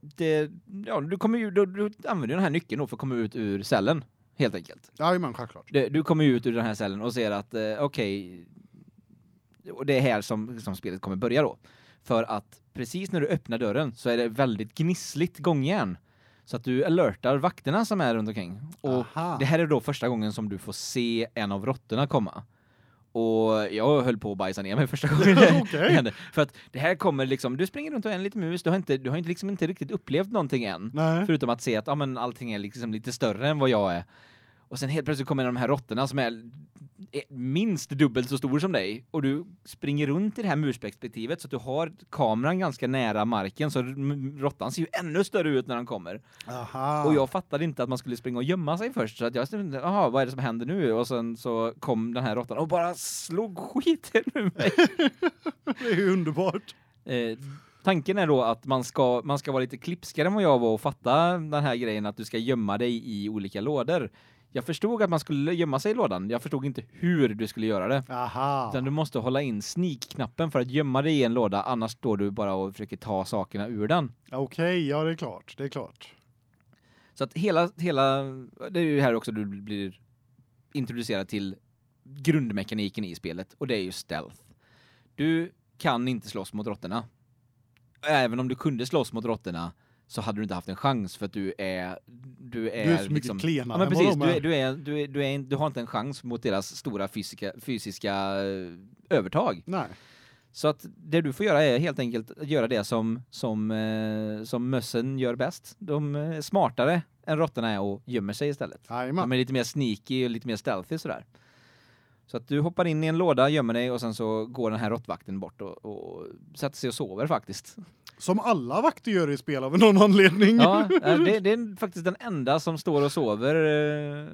det, ja, du kommer ju, du, du använder den här nyckeln för att komma ut ur cellen, helt enkelt. Jajamän, självklart. Det, du kommer ju ut ur den här cellen och ser att, eh, okej, och det är här som, som spelet kommer börja då. För att precis när du öppnar dörren så är det väldigt gnissligt gångjärn. Så att du alertar vakterna som är runt omkring. Och Aha. det här är då första gången som du får se en av råttorna komma. Och jag höll på att bajsa ner mig första gången *laughs* hände. *laughs* För att det här kommer liksom, du springer runt och är en liten mus, du har inte, du har inte liksom inte riktigt upplevt någonting än. Nej. Förutom att se att ja, men allting är liksom lite större än vad jag är. Och sen helt plötsligt kommer de här råttorna som är är minst dubbelt så stor som dig och du springer runt i det här mursperspektivet så att du har kameran ganska nära marken så råttan ser ju ännu större ut när den kommer. Aha. Och jag fattade inte att man skulle springa och gömma sig först så att jag tänkte, jaha, vad är det som händer nu? Och sen så kom den här råttan och bara slog skiten ur mig. *laughs* Det är ju underbart. Eh, tanken är då att man ska man ska vara lite klipskare än vad jag var och fatta den här grejen att du ska gömma dig i olika lådor. Jag förstod att man skulle gömma sig i lådan. Jag förstod inte hur du skulle göra det. Aha. Utan du måste hålla in sneak-knappen för att gömma dig i en låda annars står du bara och försöker ta sakerna ur den. Okej, ja det är klart. Det är klart. Så att hela hela det är ju här också du blir introducerad till grundmekaniken i spelet och det är ju stealth. Du kan inte slåss mot råttorna. Även om du kunde slåss mot råttorna så hade du inte haft en chans för att du är du är, Du är så mycket liksom, klenare Ja men precis, de du är. du är du är du är du har inte en chans mot deras stora fysiska fysiska eh, övertag. Nej. Så att det du får göra är helt enkelt att göra det som som eh, som mössen gör bäst. De är smartare än råttorna är och gömmer sig istället. De Jajamän. är lite mer sneaky och lite mer stealthy sådär. Så att du hoppar in i en låda, gömmer dig och sen så går den här råttvakten bort och, och sätter sig och sover faktiskt. Som alla vakter gör i spel av någon anledning. Ja, eh, det, det är faktiskt den enda som står och sover eh,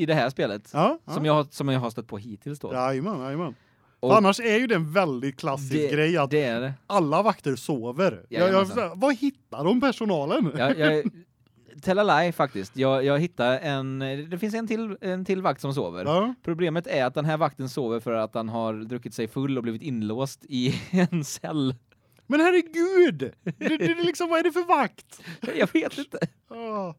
i det här spelet. Ja. ja. Som, jag, har- som jag har stött på hittills då. Jajamän. Och För annars är ju det en väldigt klassisk det, grej att det det. alla vakter sover. Jag, jag, vad hittar de personalen? Jag, jag, *laughs* tell a lie faktiskt. Jag, jag hittade en, det finns en till, en till vakt som sover. Ja. Problemet är att den här vakten sover för att han har druckit sig full och blivit inlåst i *laughs* en cell. Men herregud! Det, det, liksom, vad är det för vakt? *laughs* Jag vet inte. Ja,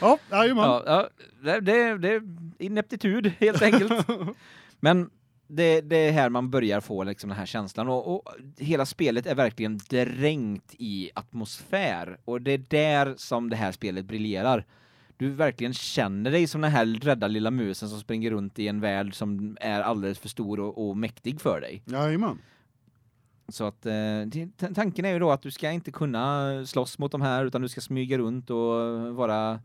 ja jajamän. Ja, ja, det, det, det är ineptitud helt enkelt. *laughs* Men det, det är här man börjar få liksom den här känslan och, och hela spelet är verkligen dränkt i atmosfär och det är där som det här spelet briljerar. Du verkligen känner dig som den här rädda lilla musen som springer runt i en värld som är alldeles för stor och, och mäktig för dig. Jajamän. Så att eh, tanken är ju då att du ska inte kunna slåss mot de här utan du ska smyga runt och vara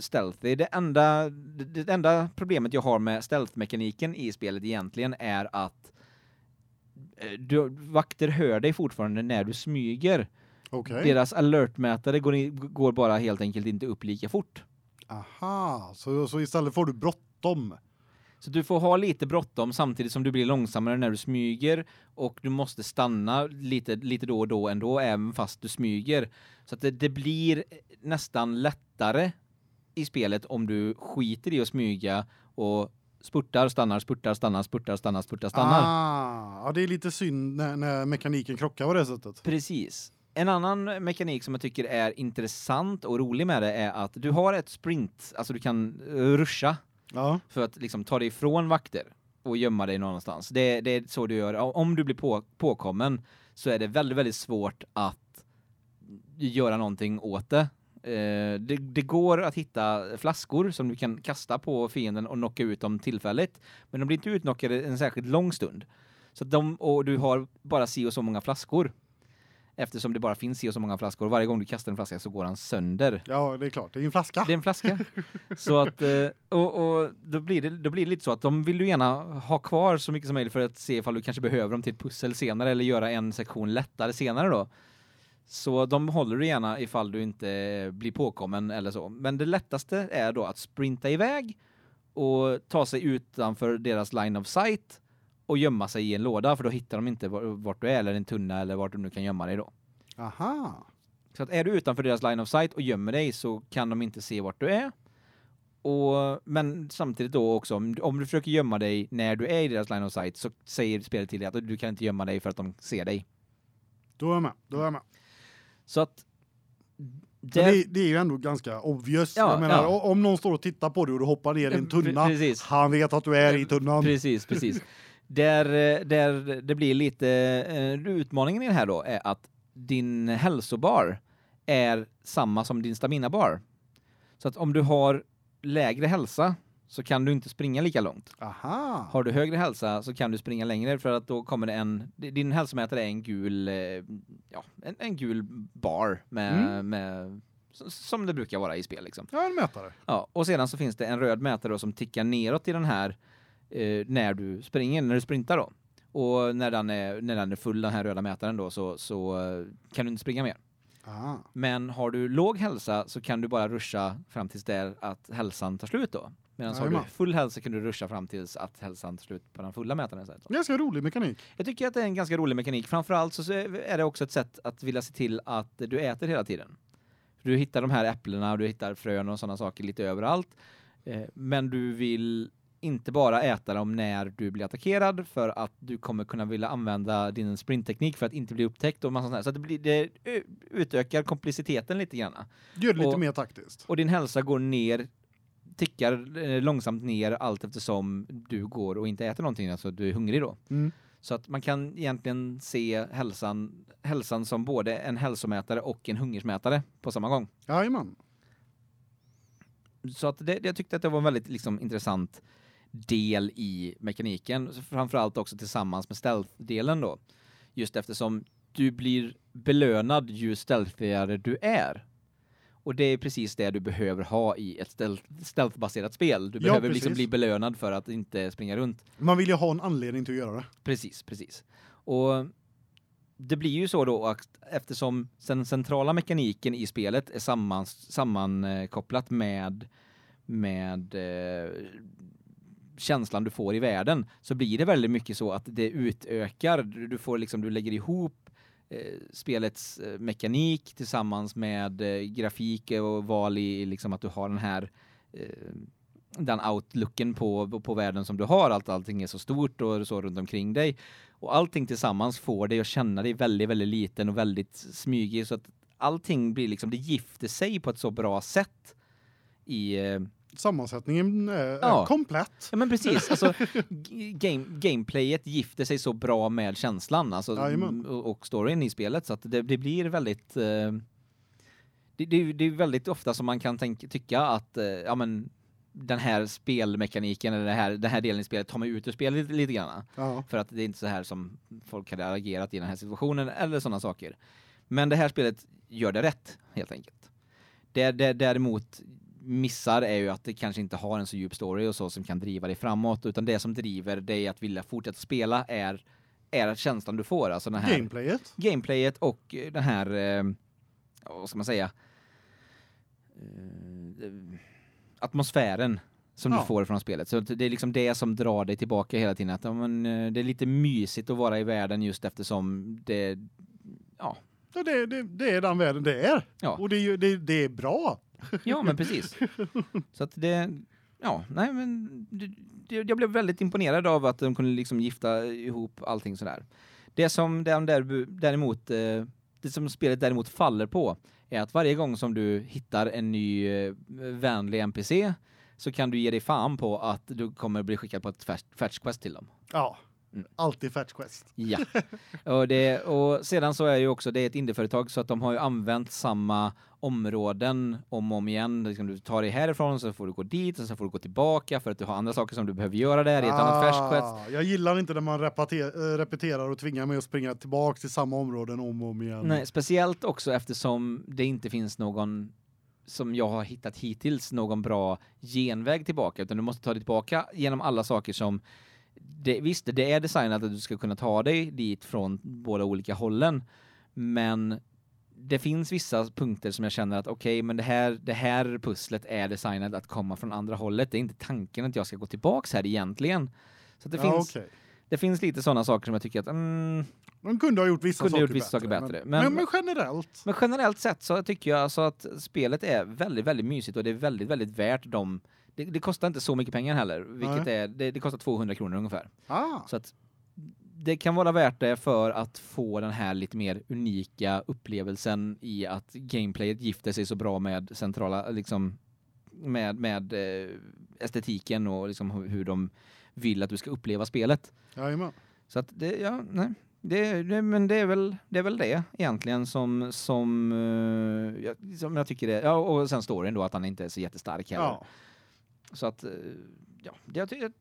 stealthy. Det enda det, enda problemet jag har med stealth-mekaniken i spelet egentligen är att eh, du, vakter hör dig fortfarande när du smyger. Okej. Deras alertmätare går, i, går bara helt enkelt inte upp lika fort. Aha, så, så istället får du bråttom. Så du får ha lite bråttom samtidigt som du blir långsammare när du smyger och du måste stanna lite lite då och då ändå även fast du smyger. Så att det, det blir nästan lättare i spelet om du skiter i att smyga och spurtar, stannar, spurtar, stannar, spurtar, stannar, spurtar, stannar. Ah, ja, det är lite synd när, när mekaniken krockar på det sättet. Precis. En annan mekanik som jag tycker är intressant och rolig med det är att du har ett sprint, alltså du kan eh, ruscha Ja. för att liksom ta dig ifrån vakter och gömma dig någonstans. Det, det är så du gör. Om du blir på, påkommen så är det väldigt, väldigt svårt att göra någonting åt det. Eh, det. Det går att hitta flaskor som du kan kasta på fienden och knocka ut dem tillfälligt, men de blir inte utknockade en särskilt lång stund. Så de, och du har bara si och så många flaskor. Eftersom det bara finns si och så många flaskor. Varje gång du kastar en flaska så går han sönder. ja, det är klart. Det är en flaska. Det är en flaska. så att eh, och, och då blir det då blir det lite så att de vill du gärna ha kvar så mycket som möjligt för att se ifall du kanske behöver dem till ett pussel senare eller göra en sektion lättare senare då. Så de håller du gärna ifall du inte blir påkommen eller så. Men det lättaste är då att sprinta iväg och ta sig utanför deras line of sight och gömma sig i en låda för då hittar de inte var- vart du är eller en tunna eller vart du nu kan gömma dig då. Aha. Så att är du utanför deras line of sight och gömmer dig så kan de inte se vart du är. Och men samtidigt då också om, om du försöker gömma dig när du är i deras line of sight så säger spelet till dig att du kan inte gömma dig för att de ser dig. Då är med. Då är jag med. Så att där, Det, det är ju ändå ganska obvious. Ja, jag menar, ja. om någon står och tittar på dig och du hoppar ner i en tunna, precis. han vet att du är i tunnan. Precis, precis. där eh, där det blir lite eh, utmaningen i det här då är att din hälsobar är samma som din staminabar. Så att om du har lägre hälsa så kan du inte springa lika långt. Aha. Har du högre hälsa så kan du springa längre för att då kommer det en din hälsomätare är en gul eh, ja, en, en gul bar med Mm. med som det brukar vara i spel liksom. Ja, en mätare. Ja, och sedan så finns det en röd mätare som tickar neråt i den här eh, när du springer, när du sprintar då. Och när den är när den är full den här röda mätaren då så så eh, kan du inte springa mer. Ah. Men har du låg hälsa så kan du bara ruscha fram tills där att hälsan tar slut då. Medan har du full hälsa kan du ruscha fram tills att hälsan tar slut på den fulla mätaren då. Ganska rolig mekanik. Jag tycker att det är en ganska rolig mekanik. Framförallt så så är det också ett sätt att vilja se till att du äter hela tiden. Du hittar de här äpplena och du hittar frön och sådana saker lite överallt. Eh, Men du vill inte bara äta dem när du blir attackerad för att du kommer kunna vilja använda din sprintteknik för att inte bli upptäckt och massa sånt där. Så det blir det utökar kompliciteten lite grann. Gör det lite Och- mer taktiskt. Och din hälsa går ner tickar eh, långsamt ner allt eftersom du går och inte äter någonting alltså du är hungrig då. Mm. Så att man kan egentligen se hälsan hälsan som både en hälsomätare och en hungersmätare på samma gång. Jajamän. Så att det, jag tyckte att det var en väldigt liksom intressant del i mekaniken, framförallt också tillsammans med stealth-delen då. Just eftersom du blir belönad ju stealthigare du är. Och det är precis det du behöver ha i ett stealth- stealth-baserat spel. Du Ja, behöver liksom precis. bli belönad för att inte springa runt. Man vill ju ha en anledning till att göra det. Precis, precis. Och det blir ju så då att eftersom den centrala mekaniken i spelet är samman, sammankopplat med med eh, känslan du får i världen så blir det väldigt mycket så att det utökar du, får liksom du lägger ihop Eh, spelets eh, mekanik tillsammans med eh, grafik och val i liksom att du har den här eh, den outlooken på på världen som du har. Allt allting är så stort och så runt omkring dig. Och allting tillsammans får dig att känna dig väldigt väldigt liten och väldigt smygig. Så att allting blir liksom det gifter sig på ett så bra sätt i eh, Sammansättningen är, Ja. är komplett. Ja men precis, alltså *laughs* game gameplayet gifter sig så bra med känslan alltså Jajamän. och, och storyn i spelet så att det, det blir väldigt eh, det, det, det är väldigt ofta som man kan tänka tycka att eh, ja men den här spelmekaniken eller det här den här delen i spelet tar mig ut ur spelet lite, lite grann Ja. för att det är inte så här som folk hade agerat i den här situationen eller sådana saker. Men det här spelet gör det rätt helt enkelt. Det, det däremot missar är ju att det kanske inte har en så djup story och så som kan driva dig framåt utan det som driver dig att vilja fortsätta spela är är känslan du får alltså den här Gameplayet. gameplayet och eh, den här eh, vad ska man säga eh, atmosfären som Ja. du får från spelet. Så det är liksom det som drar dig tillbaka hela tiden att ja, men, eh, det är lite mysigt att vara i världen just eftersom det ja, Ja, det, det, det är den världen det är. Ja. Och det är, ju- det, det är bra ja men precis. Så att det ja, nej men det, det, jag blev väldigt imponerad av att de kunde liksom gifta ihop allting sådär. Det som den där, däremot eh, det som spelet däremot faller på är att varje gång som du hittar en ny eh, vänlig NPC så kan du ge dig fan på att du kommer bli skickad på ett fetch- fetch quest till dem. Ja. Mm. Alltid fetch quest. Ja. *laughs* och det och sedan så är ju också det är ett indieföretag så att de har ju använt samma områden om och om igen. Liksom du tar dig härifrån så får du gå dit och så får du gå tillbaka för att du har andra saker som du behöver göra där i ett annat fetch quest. Ah, Jag gillar inte när man eh, repeterar och tvingar mig att springa tillbaka till samma områden om och om igen. Nej, speciellt också eftersom det inte finns någon som jag har hittat hittills någon bra genväg tillbaka utan du måste ta dig tillbaka genom alla saker som det, visst, det är designat att du ska kunna ta dig dit från båda olika hållen, men det finns vissa punkter som jag känner att okej, men det här det här pusslet är designat att komma från andra hållet. Det är inte tanken att jag ska gå tillbaks här egentligen. Så det ja, finns okej. det finns lite sådana saker som jag tycker att mm, De kunde ha gjort vissa saker gjort vissa bättre. saker bättre, Men, men- men, men generellt. Men generellt sett så tycker jag alltså att spelet är väldigt, väldigt mysigt och det är väldigt, väldigt värt de... Det, det kostar inte så mycket pengar heller, vilket är... Det, det kostar 200 kronor ungefär. Ah, Så att det kan vara värt det för att få den här lite mer unika upplevelsen i att gameplayet gifter sig så bra med centrala, liksom med, med eh, estetiken och liksom hur- hur de vill att du ska uppleva spelet. jajamän. Så att det, ja, nej. Det, det, men det är väl det är väl det egentligen som som, eh, jag, som jag tycker det. Ja och sen storyn då att han inte är så jättestark heller. Ja. Så att eh, ja, det jag tycker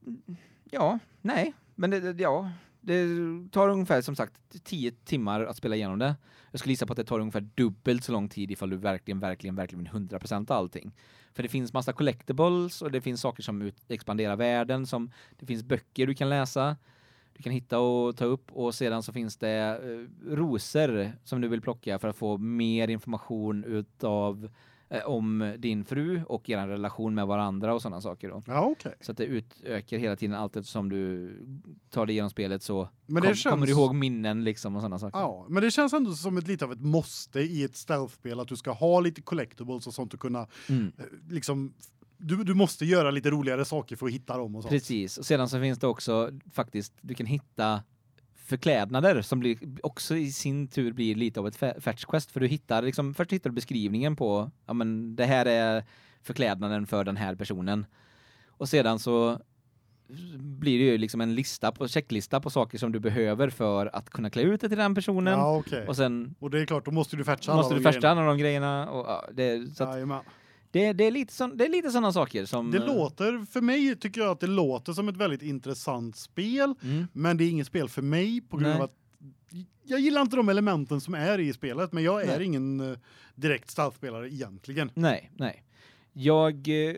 ja, nej, men det, det ja, det tar ungefär som sagt 10 timmar att spela igenom det. Jag skulle gissa på att det tar ungefär dubbelt så lång tid ifall du verkligen verkligen verkligen vill 100% allting. För det finns massa collectibles och det finns saker som expanderar världen som det finns böcker du kan läsa. Du kan hitta och ta upp och sedan så finns det eh, rosor som du vill plocka för att få mer information utav eh, om din fru och er relation med varandra och sådana saker då. Ja, okej. Så att det utökar hela tiden allt eftersom du tar dig igenom spelet så kom, känns kommer du ihåg minnen liksom och sådana saker. Ja, men det känns ändå som ett lite av ett måste i ett stealth-spel att du ska ha lite collectibles och sånt och kunna Mm. eh, liksom du, du måste göra lite roligare saker för att hitta dem och sånt. Precis. Och sedan så finns det också faktiskt du kan hitta förklädnader som blir också i sin tur blir lite av ett fe- fetch quest för du hittar liksom först hittar du beskrivningen på ja men det här är förklädnaden för den här personen. Och sedan så blir det ju liksom en lista på checklista på saker som du behöver för att kunna klä ut dig till den personen. Ja, okej. Och sen Och det är klart då måste du fetcha måste alla du de första grejerna. alla de grejerna och ja, det så att. Det, det är lite sån, det är lite såna saker som Det eh, låter för mig tycker jag att det låter som ett väldigt intressant spel, mm, men det är inget spel för mig på grund Nej. av att jag gillar inte de elementen som är i spelet, men jag är Nej. ingen eh, direkt stealth-spelare egentligen. Nej, nej. Jag eh,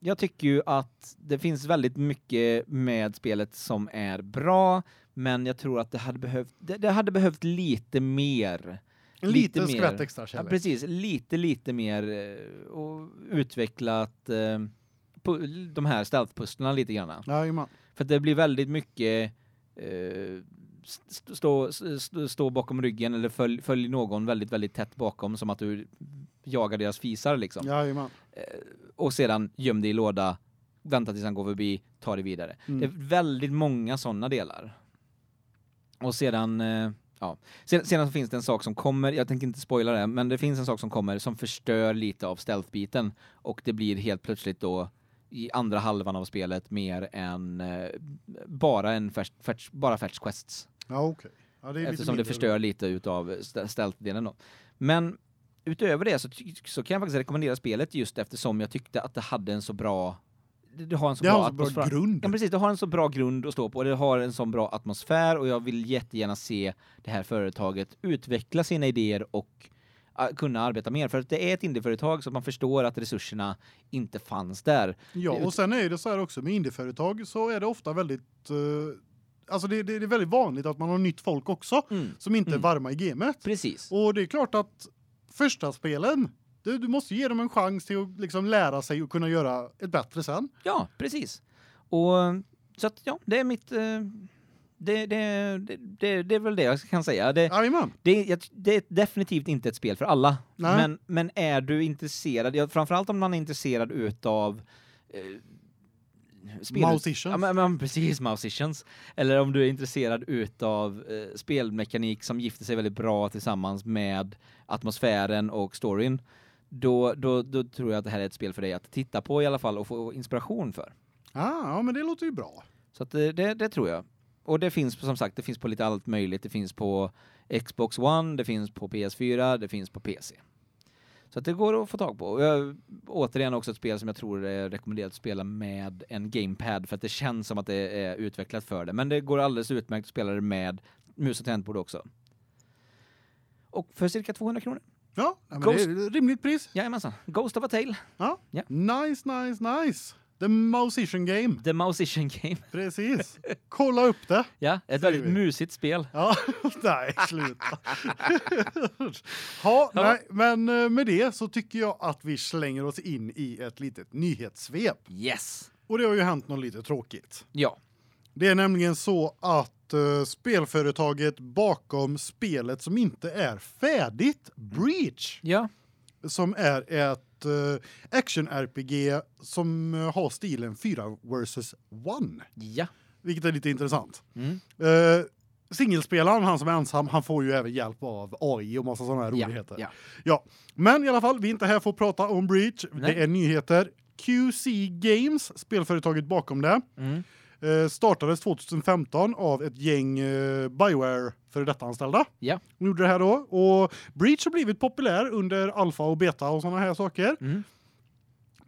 jag tycker ju att det finns väldigt mycket med spelet som är bra, men jag tror att det hade behövt det, det hade behövt lite mer. En Lite liten mer. skvätt extra Ja, kärlek. precis, lite lite mer eh, och utvecklat eh, de här stealth-pusslarna lite grann. Jajamän. För det blir väldigt mycket eh, st- stå, st- stå bakom ryggen eller följ, följ någon väldigt väldigt tätt bakom som att du jagar deras fisar liksom. Jajamän. Och sedan göm dig i låda, vänta tills han går förbi, ta dig vidare. Mm. Det är väldigt många sådana delar. Och sedan eh, ja, sedan så finns det en sak som kommer, jag tänker inte spoila det, men det finns en sak som kommer som förstör lite av stealth-biten och det blir helt plötsligt då i andra halvan av spelet mer än eh, bara en fetch, fetch, bara fetch quests Ja, okej. Ja, det eftersom det förstör lite utav st- stealth-delen då. Men utöver det så, så kan jag faktiskt rekommendera spelet just eftersom jag tyckte att det hade en så bra det, har en så Det bra en så bra grund. Ja precis, det har en så bra grund att stå på och det har en så bra atmosfär och jag vill jättegärna se det här företaget utveckla sina idéer och ah, kunna arbeta mer för att det är ett indieföretag så man förstår att resurserna inte fanns där. Ja, och sen är det så här också med indieföretag så är det ofta väldigt eh, alltså det, det, det är väldigt vanligt att man har nytt folk också som inte är Mm. varma i gamet. Precis. Och det är klart att första spelen du, du måste ge dem en chans till att liksom lära sig och kunna göra ett bättre sen. Ja, precis. Och så att ja, det är mitt eh, det, det, det, det, är väl det jag kan säga. Det, det, är definitivt inte ett spel för alla. Nej. Men, men är du intresserad, ja, framförallt om man är intresserad utav eh, spel-. Ja, men, men precis, Mousicians. Eller om du är intresserad utav eh, spelmekanik som gifter sig väldigt bra tillsammans med atmosfären och storyn. Då, då, då tror jag att det här är ett spel för dig att titta på i alla fall och få inspiration för. Ah, ja, men det låter ju bra. Så att det, det, det tror jag. Och det finns som sagt, det finns på lite allt möjligt. Det finns på Xbox One, det finns på PS4, det finns på PC. Så att det går att få tag på. Jag, återigen också ett spel som jag tror är rekommenderat att spela med en gamepad för att det känns som att det är utvecklat för det. Men det går alldeles utmärkt att spela det med mus och tangentbord också. Och för cirka 200 kronor. Ja, men det är ett rimligt pris. Jajamensan. Ghost of a Tale. Ja. Ja. Nice, nice, nice. The Mousician Game. The Mousician Game. Precis. Kolla upp det. Ja, ett väldigt vi. musigt spel. Ja, *laughs* nej, sluta. *laughs* ha, Ja. nej, men eh, med det så tycker jag att vi slänger oss in i ett litet nyhetssvep. Yes. Och det har ju hänt något lite tråkigt. Ja. Det är nämligen så att eh, spelföretaget bakom spelet som inte är färdigt, Breach, Ja. som är ett eh, action-RPG som eh, har stilen 4 versus 1, Ja. vilket är lite intressant. Mm. Uh, singelspelaren, han som är ensam, han får ju även hjälp av AI och massa sådana här roligheter. Ja. Ja, men i alla fall, vi är inte här för att prata om Breach. Nej. Det är nyheter. QC Games, spelföretaget bakom det, Mm. Eh, startades 2015 av ett gäng eh, Bioware för detta anställda. Ja. De gjorde det här då och Breach har blivit populär under alfa och beta och sådana här saker. Mm.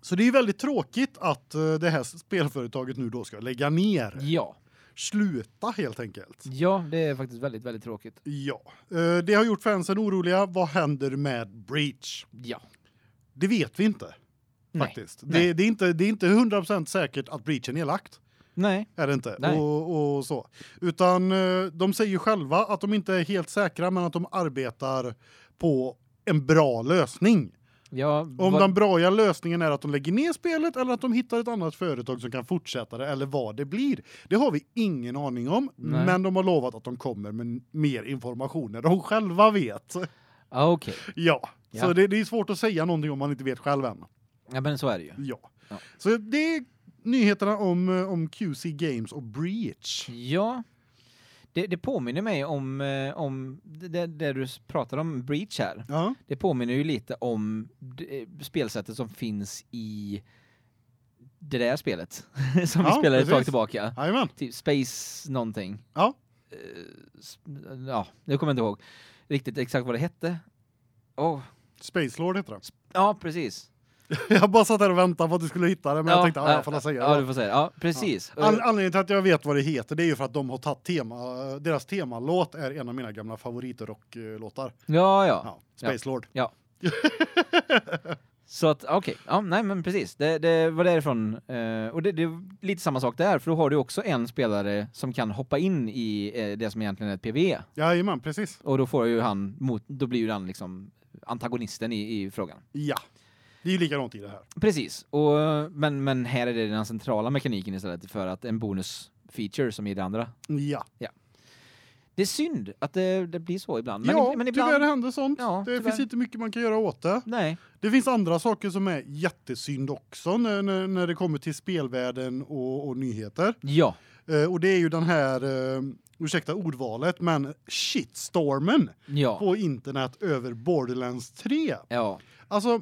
Så det är väldigt tråkigt att eh, det här spelföretaget nu då ska lägga ner. Ja. sluta helt enkelt. Ja, det är faktiskt väldigt väldigt tråkigt. Ja, det har gjort fansen oroliga. Vad händer med Breach? Ja. Det vet vi inte faktiskt. Nej. Det, det är inte det är inte 100% säkert att Breach är nedlagt. Nej. Är det inte? Nej. Och, och så. Utan eh, de säger själva att de inte är helt säkra men att de arbetar på en bra lösning. Ja, Om vad- den bra lösningen är att de lägger ner spelet eller att de hittar ett annat företag som kan fortsätta det eller vad det blir. Det har vi ingen aning om, Nej. men de har lovat att de kommer med mer information när de själva vet. Ja, okej. Ja, Ja. så det, det är svårt att säga någonting om man inte vet själv än. Ja, men så är det ju. Ja. Ja. Så det är nyheterna om eh, om QC Games och Breach. Ja. Det, det påminner mig om eh, om det, det, du pratar om Breach här. Ja. Det påminner ju lite om det, eh, spelsättet som finns i det där spelet *laughs* som vi Ja, spelade ett tag precis. tillbaka. Jajamän. Typ Space någonting. Ja. Ja, det kommer jag inte ihåg riktigt exakt vad det hette. Åh, Space Lord heter det. ja precis. *laughs* Jag bara satt där och väntade på att du skulle hitta det men jag tänkte ja, jag får la säga Ja, det. du får säga det. Ja, precis. An anledningen till att jag vet vad det heter det är ju för att de har tagit tema deras temalåt är en av mina gamla favoritrocklåtar. ja, ja. Ja, Space Lord. Så att okej, ja nej men precis. Det det var därifrån eh, och det det är lite samma sak där för då har du också en spelare som kan hoppa in i eh, det som egentligen är ett PvE Jajamän, precis. och då får ju han mot då blir ju han liksom antagonisten i i frågan. Ja. Det är ju likadant i det här. Precis. Och men men här är det den centrala mekaniken istället för att en bonus feature som i det andra. Ja. Det är synd att det, det blir så ibland. Men, ja, men ibland tyvärr händer sånt. Ja, det tyvärr. finns inte mycket man kan göra åt det. Nej. Det finns andra saker som är jättesynd också när, när, när det kommer till spelvärlden och, och nyheter. Ja. Eh, och det är ju den här, eh, ursäkta ordvalet, men shitstormen Ja. på internet över Borderlands 3. Ja. Alltså,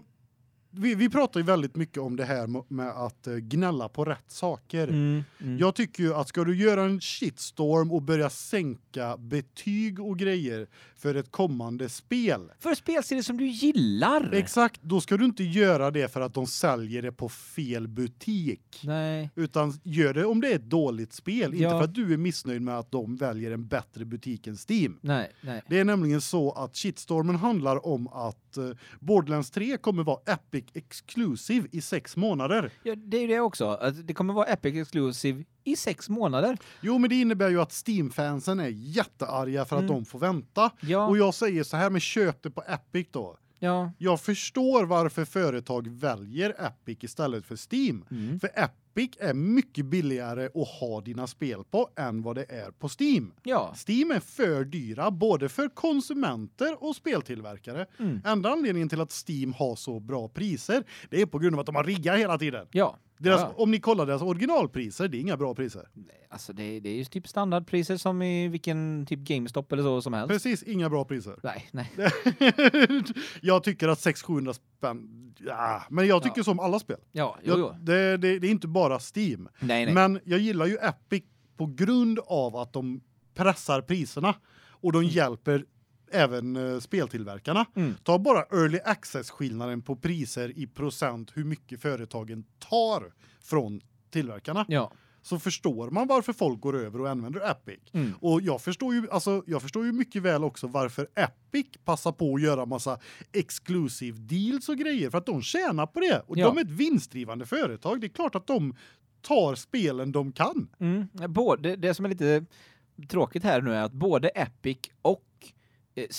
vi, vi pratar ju väldigt mycket om det här med- att eh, gnälla på rätt saker. Mm, mm. Jag tycker ju att ska du göra en shitstorm och börja sänka betyg och grejer för ett kommande spel. För spelserier som du gillar. Exakt, då ska du inte göra det för att de säljer det på fel butik. Nej. Utan gör det om det är ett dåligt spel, inte Ja. för att du är missnöjd med att de väljer en bättre butik än Steam. Nej, nej. Det är nämligen så att shitstormen handlar om att eh, Borderlands 3 kommer vara Epic exclusive i sex månader. Ja, det är ju det också. Att det kommer vara Epic Exclusive i sex månader. Jo, men det innebär ju att Steam-fansen är jättearga för att Mm. de får vänta. Ja, Och jag säger så här med köp det på Epic då. ja. Jag förstår varför företag väljer Epic istället för Steam. Mm. För Epic är mycket billigare att ha dina spel på än vad det är på Steam. Ja. Steam är för dyra både för konsumenter och speltillverkare. Mm. Enda anledningen till att Steam har så bra priser, det är på grund av att de har riggar hela tiden. Ja. Deras, Ja. Om ni kollar deras originalpriser, det är inga bra priser. Alltså det, det är ju typ standardpriser som i vilken typ GameStop eller så som helst. Precis, inga bra priser. Nej, nej. *laughs* jag tycker att 600 spänn ja, men jag tycker Ja. som alla spel. Ja, jo, Jag, jo. det, det det är inte bara Steam. Nej, nej. Men jag gillar ju Epic på grund av att de pressar priserna och de hjälper även eh, speltillverkarna. Mm. Ta bara early access skillnaden på priser i procent hur mycket företagen tar från tillverkarna. Ja. Så förstår man varför folk går över och använder Epic. Mm. Och jag förstår ju alltså jag förstår ju mycket väl också varför Epic passar på att göra massa exclusive deals och grejer för att de tjänar på det och Ja. de är ett vinstdrivande företag. Det är klart att de tar spelen de kan. Mm. Både, det som är lite tråkigt här nu är att både Epic och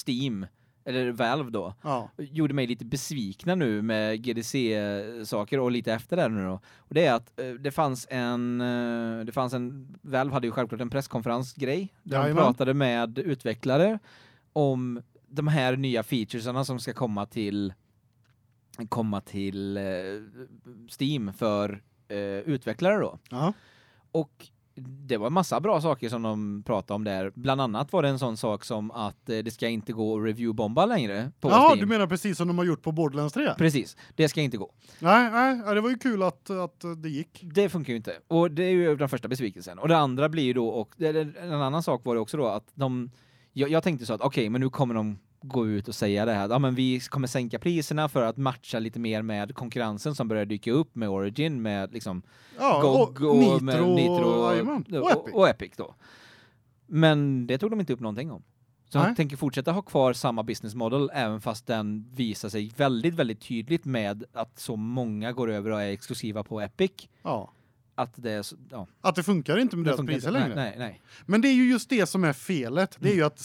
Steam eller Valve då Ja. gjorde mig lite besvikna nu med GDC-saker och lite efter det nu då. Och det är att eh, det fanns en eh, det fanns en Valve hade ju självklart en presskonferensgrej där de Jajamän. pratade med utvecklare om de här nya featuresarna som ska komma till komma till eh, Steam för eh, utvecklare då. Ja. Och det var en massa bra saker som de pratade om där. Bland annat var det en sån sak som att eh, det ska inte gå att review-bomba längre på Ja, Steam. du menar precis som de har gjort på Borderlands 3? Precis, det ska inte gå. Nej, nej, det var ju kul att att det gick. Det funkar ju inte. Och det är ju den första besvikelsen. Och det andra blir ju då och en annan sak var det också då att de jag, jag tänkte så att okej, men nu kommer de gå ut och säga det här. Ja men vi kommer sänka priserna för att matcha lite mer med konkurrensen som börjar dyka upp med Origin med liksom Ja, GOG och, Nitro, med Nitro och, och, Epic. och Epic då. Men det tog de inte upp någonting om. Så Nej. de tänker fortsätta ha kvar samma business model även fast den visar sig väldigt väldigt tydligt med att så många går över och är exklusiva på Epic Ja. Att det är så, ja, Att det funkar inte med det deras priser längre. Nej, nej. Men det är ju just det som är felet. Det är ju att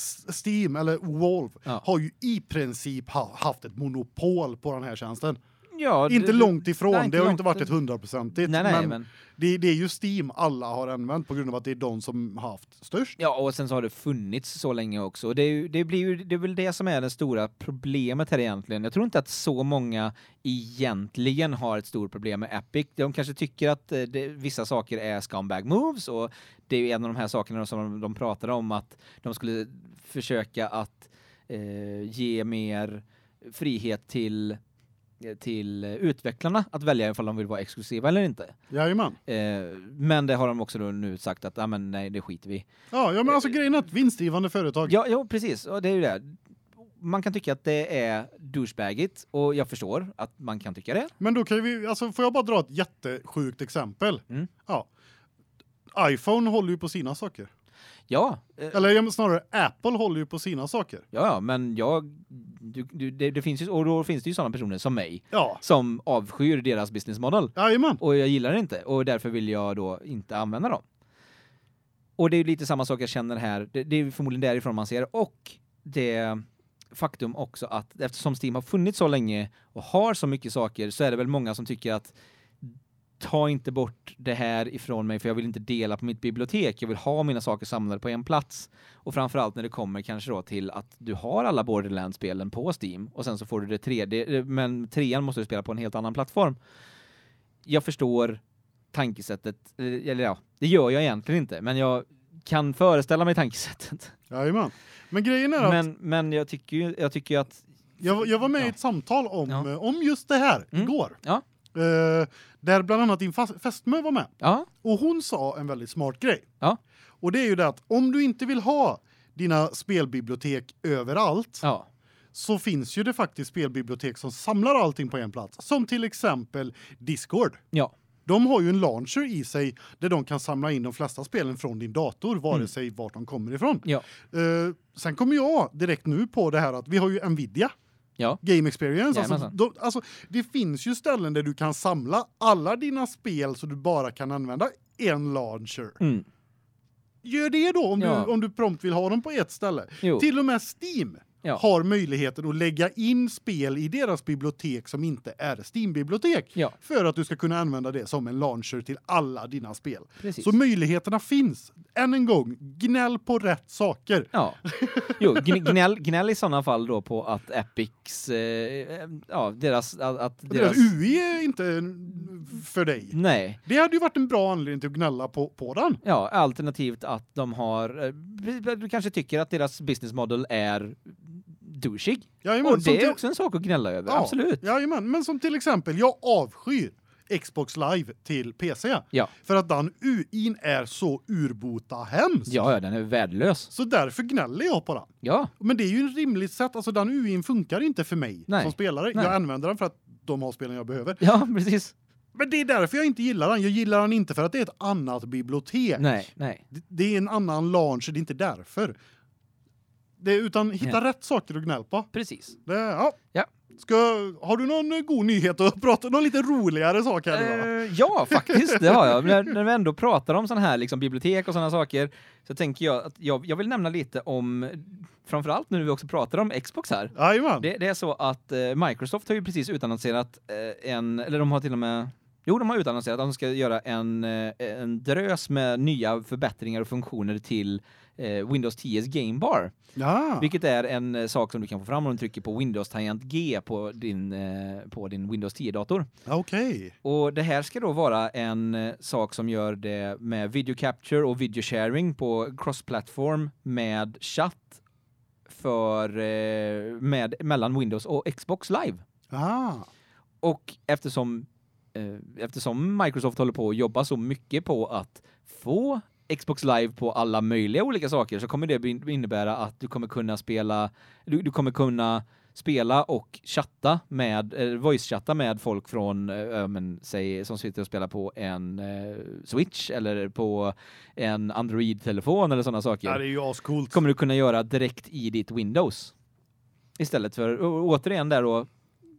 Steam eller Valve Ja. har ju i princip ha, haft ett monopol på den här tjänsten. Ja, inte det- långt ifrån. nej, inte det har långt. inte varit ett hundraprocentigt. Men, men Det, det är ju Steam alla har använt på grund av att det är de som har haft störst. Ja, och sen så har det funnits så länge också. Det, är det blir ju, det är väl det som är det stora problemet här egentligen. Jag tror inte att så många egentligen har ett stort problem med Epic. De kanske tycker att eh, det, vissa saker är scumbag moves och det är ju en av de här sakerna som de pratar om att de skulle försöka att eh, ge mer frihet till till utvecklarna att välja ifall de vill vara exklusiva eller inte. Jajamän. Eh, men det har de också nu sagt att ah, men nej, det skiter vi. Ja, ja men alltså grejen är att vinstdrivande företag. Ja, ja, precis. Och det är ju det. Man kan tycka att det är douchebagigt och jag förstår att man kan tycka det. Men då kan vi alltså får jag bara dra ett jättesjukt exempel. Mm. Ja. iPhone håller ju på sina saker. Ja, eh, Eller ja, snarare Apple håller ju på sina saker. ja, ja, men jag du, du, det, det finns ju och då finns det ju sådana personer som mig Ja. som avskyr deras business model Jajamän. och jag gillar det inte och därför vill jag då inte använda dem. Och det är ju lite samma sak jag känner här. Det, det är förmodligen därifrån man ser och det faktum också att eftersom Steam har funnits så länge och har så mycket saker så är det väl många som tycker att ta inte bort det här ifrån mig för jag vill inte dela på mitt bibliotek. Jag vill ha mina saker samlade på en plats. Och framförallt när det kommer kanske då till att du har alla Borderlands-spelen på Steam och sen så får du det tredje men trean måste du spela på en helt annan plattform. Jag förstår tankesättet eh, eller ja, det gör jag egentligen inte, men jag kan föreställa mig tankesättet. Jajamän. Men grejen är att Men men jag tycker ju jag tycker att jag, var- jag var med i Ja. ett samtal om Ja. eh, om just det här Mm. igår. Ja. Eh, där bland annat din fästmö var med. ja, Och hon sa en väldigt smart grej. Ja. Och det är ju det att om du inte vill ha dina spelbibliotek överallt ja, så finns ju det faktiskt spelbibliotek som samlar allting på en plats. Som till exempel Discord. ja, De har ju en launcher i sig där de kan samla in de flesta spelen från din dator vare Mm. sig vart de kommer ifrån. ja, Eh, sen kommer jag direkt nu på det här att vi har ju Nvidia ja, Game Experience alltså, då, alltså det finns ju ställen där du kan samla alla dina spel så du bara kan använda en launcher. mm, Gör det då om Ja. du om du prompt vill ha dem på ett ställe. jo, Till och med Steam Ja. har möjligheten att lägga in spel i deras bibliotek som inte är Steam-bibliotek ja, för att du ska kunna använda det som en launcher till alla dina spel. precis. Så möjligheterna finns. Än en gång, gnäll på rätt saker. Ja. *laughs* Jo, gn- gnäll, gnäll i sådana fall då på att Epics eh, ja, deras att, att Deras deras UI är inte för dig. Nej. Det hade ju varit en bra anledning till att gnälla på på den. Ja, alternativt att de har eh, du kanske tycker att deras business model är douchig. Jajamän, Och det är också en sak att gnälla över. Ja, Absolut. Jajamän, men som till exempel jag avskyr Xbox Live till PC Ja. för att den UIn är så urbota hemsk. Ja, ja, den är värdelös. Så därför gnäller jag på den. Ja. Men det är ju ett rimligt sätt, alltså den UIn funkar inte för mig Nej. som spelare. Nej. Jag använder den för att de har spelen jag behöver. Ja, *laughs* precis. Men det är därför jag inte gillar den. Jag gillar den inte för att det är ett annat bibliotek. Nej, nej. Det- är en annan launcher, det är inte därför. Det är utan hitta rätt saker att gnälla på. Precis. Det, ja. Ja. Ska, har du någon eh, god nyhet att *laughs* prata någon lite roligare sak här då? Eh, ja, faktiskt, det har jag. När, när vi ändå pratar om sådana här liksom, bibliotek och sådana saker så tänker jag att jag, jag vill nämna lite om framförallt nu när vi också pratar om Xbox här. Jajamän. Det, det är så att eh, Microsoft har ju precis utannonserat eh, en eller de har till och med Jo, de har utannonserat att de ska göra en eh, en drös med nya förbättringar och funktioner till Windows 10s Game Bar, Ja. vilket är en eh, sak som du kan få fram om du trycker på Windows tangent G på din eh, på din Windows 10 dator. Okej. Och det här ska då vara en eh, sak som gör det med video capture och video sharing på cross-platform med chatt för eh, med mellan Windows och Xbox Live. Ah. Och eftersom eh, eftersom Microsoft håller på att jobba så mycket på att få Xbox Live på alla möjliga olika saker så kommer det innebära att du kommer kunna spela du, du kommer kunna spela och chatta med eh, voice chatta med folk från eh, men säg som sitter och spelar på en eh, Switch eller på en Android telefon eller sådana saker. Ja, det är ju ascoolt. kommer du kunna göra direkt i ditt Windows. Istället för återigen där då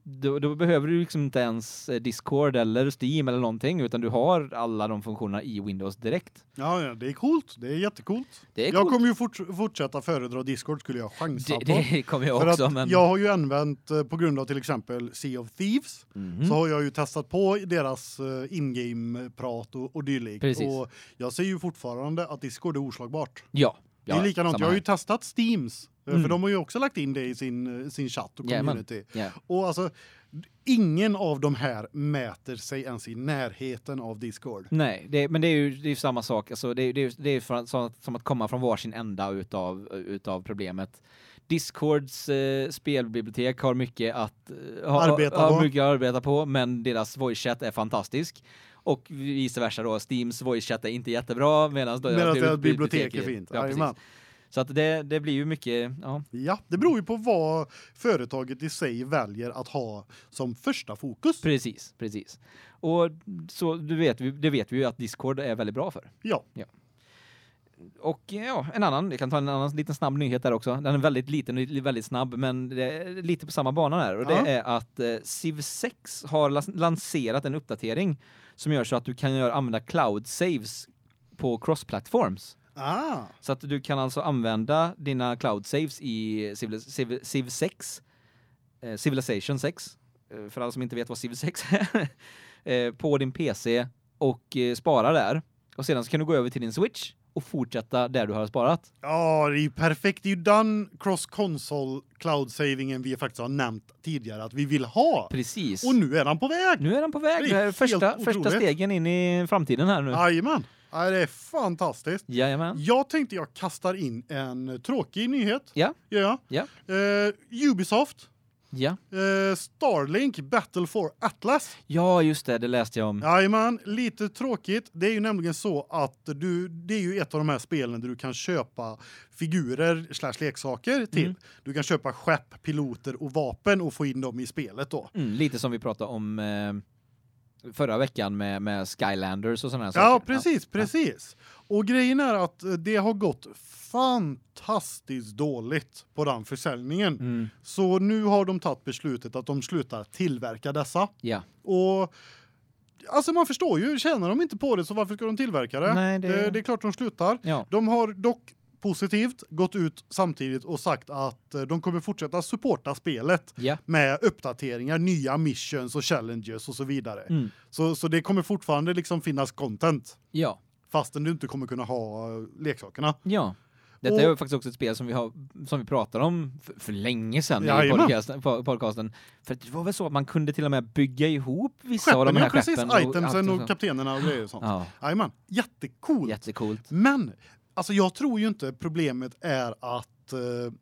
då, då behöver du liksom inte ens eh, Discord eller Steam eller någonting utan du har alla de funktionerna i Windows direkt. Ja, ja, det är coolt. Det är är jag coolt. kommer ju fort, fortsätta föredra Discord skulle jag chansa Det, på. det kommer jag För också men jag har ju använt eh, på grund av till exempel Sea of Thieves Mhm. så har jag ju testat på deras eh, in-game prat och, och dylikt Precis. och jag ser ju fortfarande att Discord är oslagbart. ja. det är likadant. Jag har ju testat Steams Mm. för de har ju också lagt in det i sin eh, sin chatt och community. Ja. Och alltså ingen av de här mäter sig ens i närheten av Discord. Nej, det, men det är ju det är samma sak. Alltså det, är- det, är- det är för, som, att- som att komma från varsin ända utav, utav problemet. Discords eh, spelbibliotek har mycket att eh, ha, Arbeta ha, på. mycket att arbeta på, men deras voice chat är fantastisk. Och vice versa då, Steams voice chat är inte jättebra medan Medan deras bibliotek är fint. Ja, precis. Så att det, det blir ju mycket, ja, Ja, det beror ju på vad företaget i sig väljer att ha som första fokus. precis, precis. Och så du vet vi det vet vi ju att Discord är väldigt bra för. Ja. Och ja, en annan, jag kan ta en annan liten snabb nyhet där också. Den är väldigt liten och väldigt snabb, men det är lite på samma bana där. Och Ja. det är att eh, Civ 6 har lanserat en uppdatering som gör så att du kan göra, använda cloud saves på cross-platforms. Ah. Så att du kan alltså använda dina cloud saves i Civ, Civ, Civ 6, eh, Civilization 6, eh, för alla som inte vet vad Civ 6 är, *laughs* eh, på din PC och eh, spara där. Och sedan så kan du gå över till din Switch och fortsätta där du har sparat. Ja, det är ju perfekt. Det är ju den cross console cloud savingen vi faktiskt har nämnt tidigare att vi vill ha. Precis. Och nu är den på väg. nu är den på väg. Det Det är är helt första, första stegen in i framtiden här nu. Jajamän. Ja, det är fantastiskt. Jajamän. Jag tänkte jag kastar in en tråkig nyhet. Ja. Ja. Ja. Eh, Ubisoft, Ja. eh, Starlink Battle for Atlas. Ja, just det, det läste jag om. Jajamän, lite tråkigt. Det är ju nämligen så att du det är ju ett av de här spelen där du kan köpa figurer slash leksaker till. Mm. Du kan köpa skepp, piloter och vapen och få in dem i spelet då. Mm, lite som vi pratade om eh, förra veckan med med Skylanders och såna här Ja, saker. precis, precis. Och grejen är att eh, det har gått fantastiskt dåligt på den försäljningen. Mm, Så nu har de tagit beslutet att de slutar tillverka dessa. ja. Och alltså man förstår ju, tjänar de inte på det så varför ska de tillverka det? Nej, det- det... det är klart de slutar. Ja. De har dock positivt gått ut samtidigt och sagt att eh, de kommer fortsätta supporta spelet Ja. med uppdateringar, nya missions och challenges och så vidare. Mm. Så så det kommer fortfarande liksom finnas content Ja. fastän du inte kommer kunna ha eh, leksakerna. Ja. Detta Och- är ju faktiskt också ett spel som vi har som vi pratade om för, för länge sedan i Jajamän. podcasten, po- podcasten. För det var väl så att man kunde till och med bygga ihop vissa av Skeppen, de här ja, precis, skeppen och itemsen allt och kaptenerna och grejer och sånt. Ja, Jajamän, jättecoolt. jättecoolt. Men alltså jag tror ju inte problemet är att eh,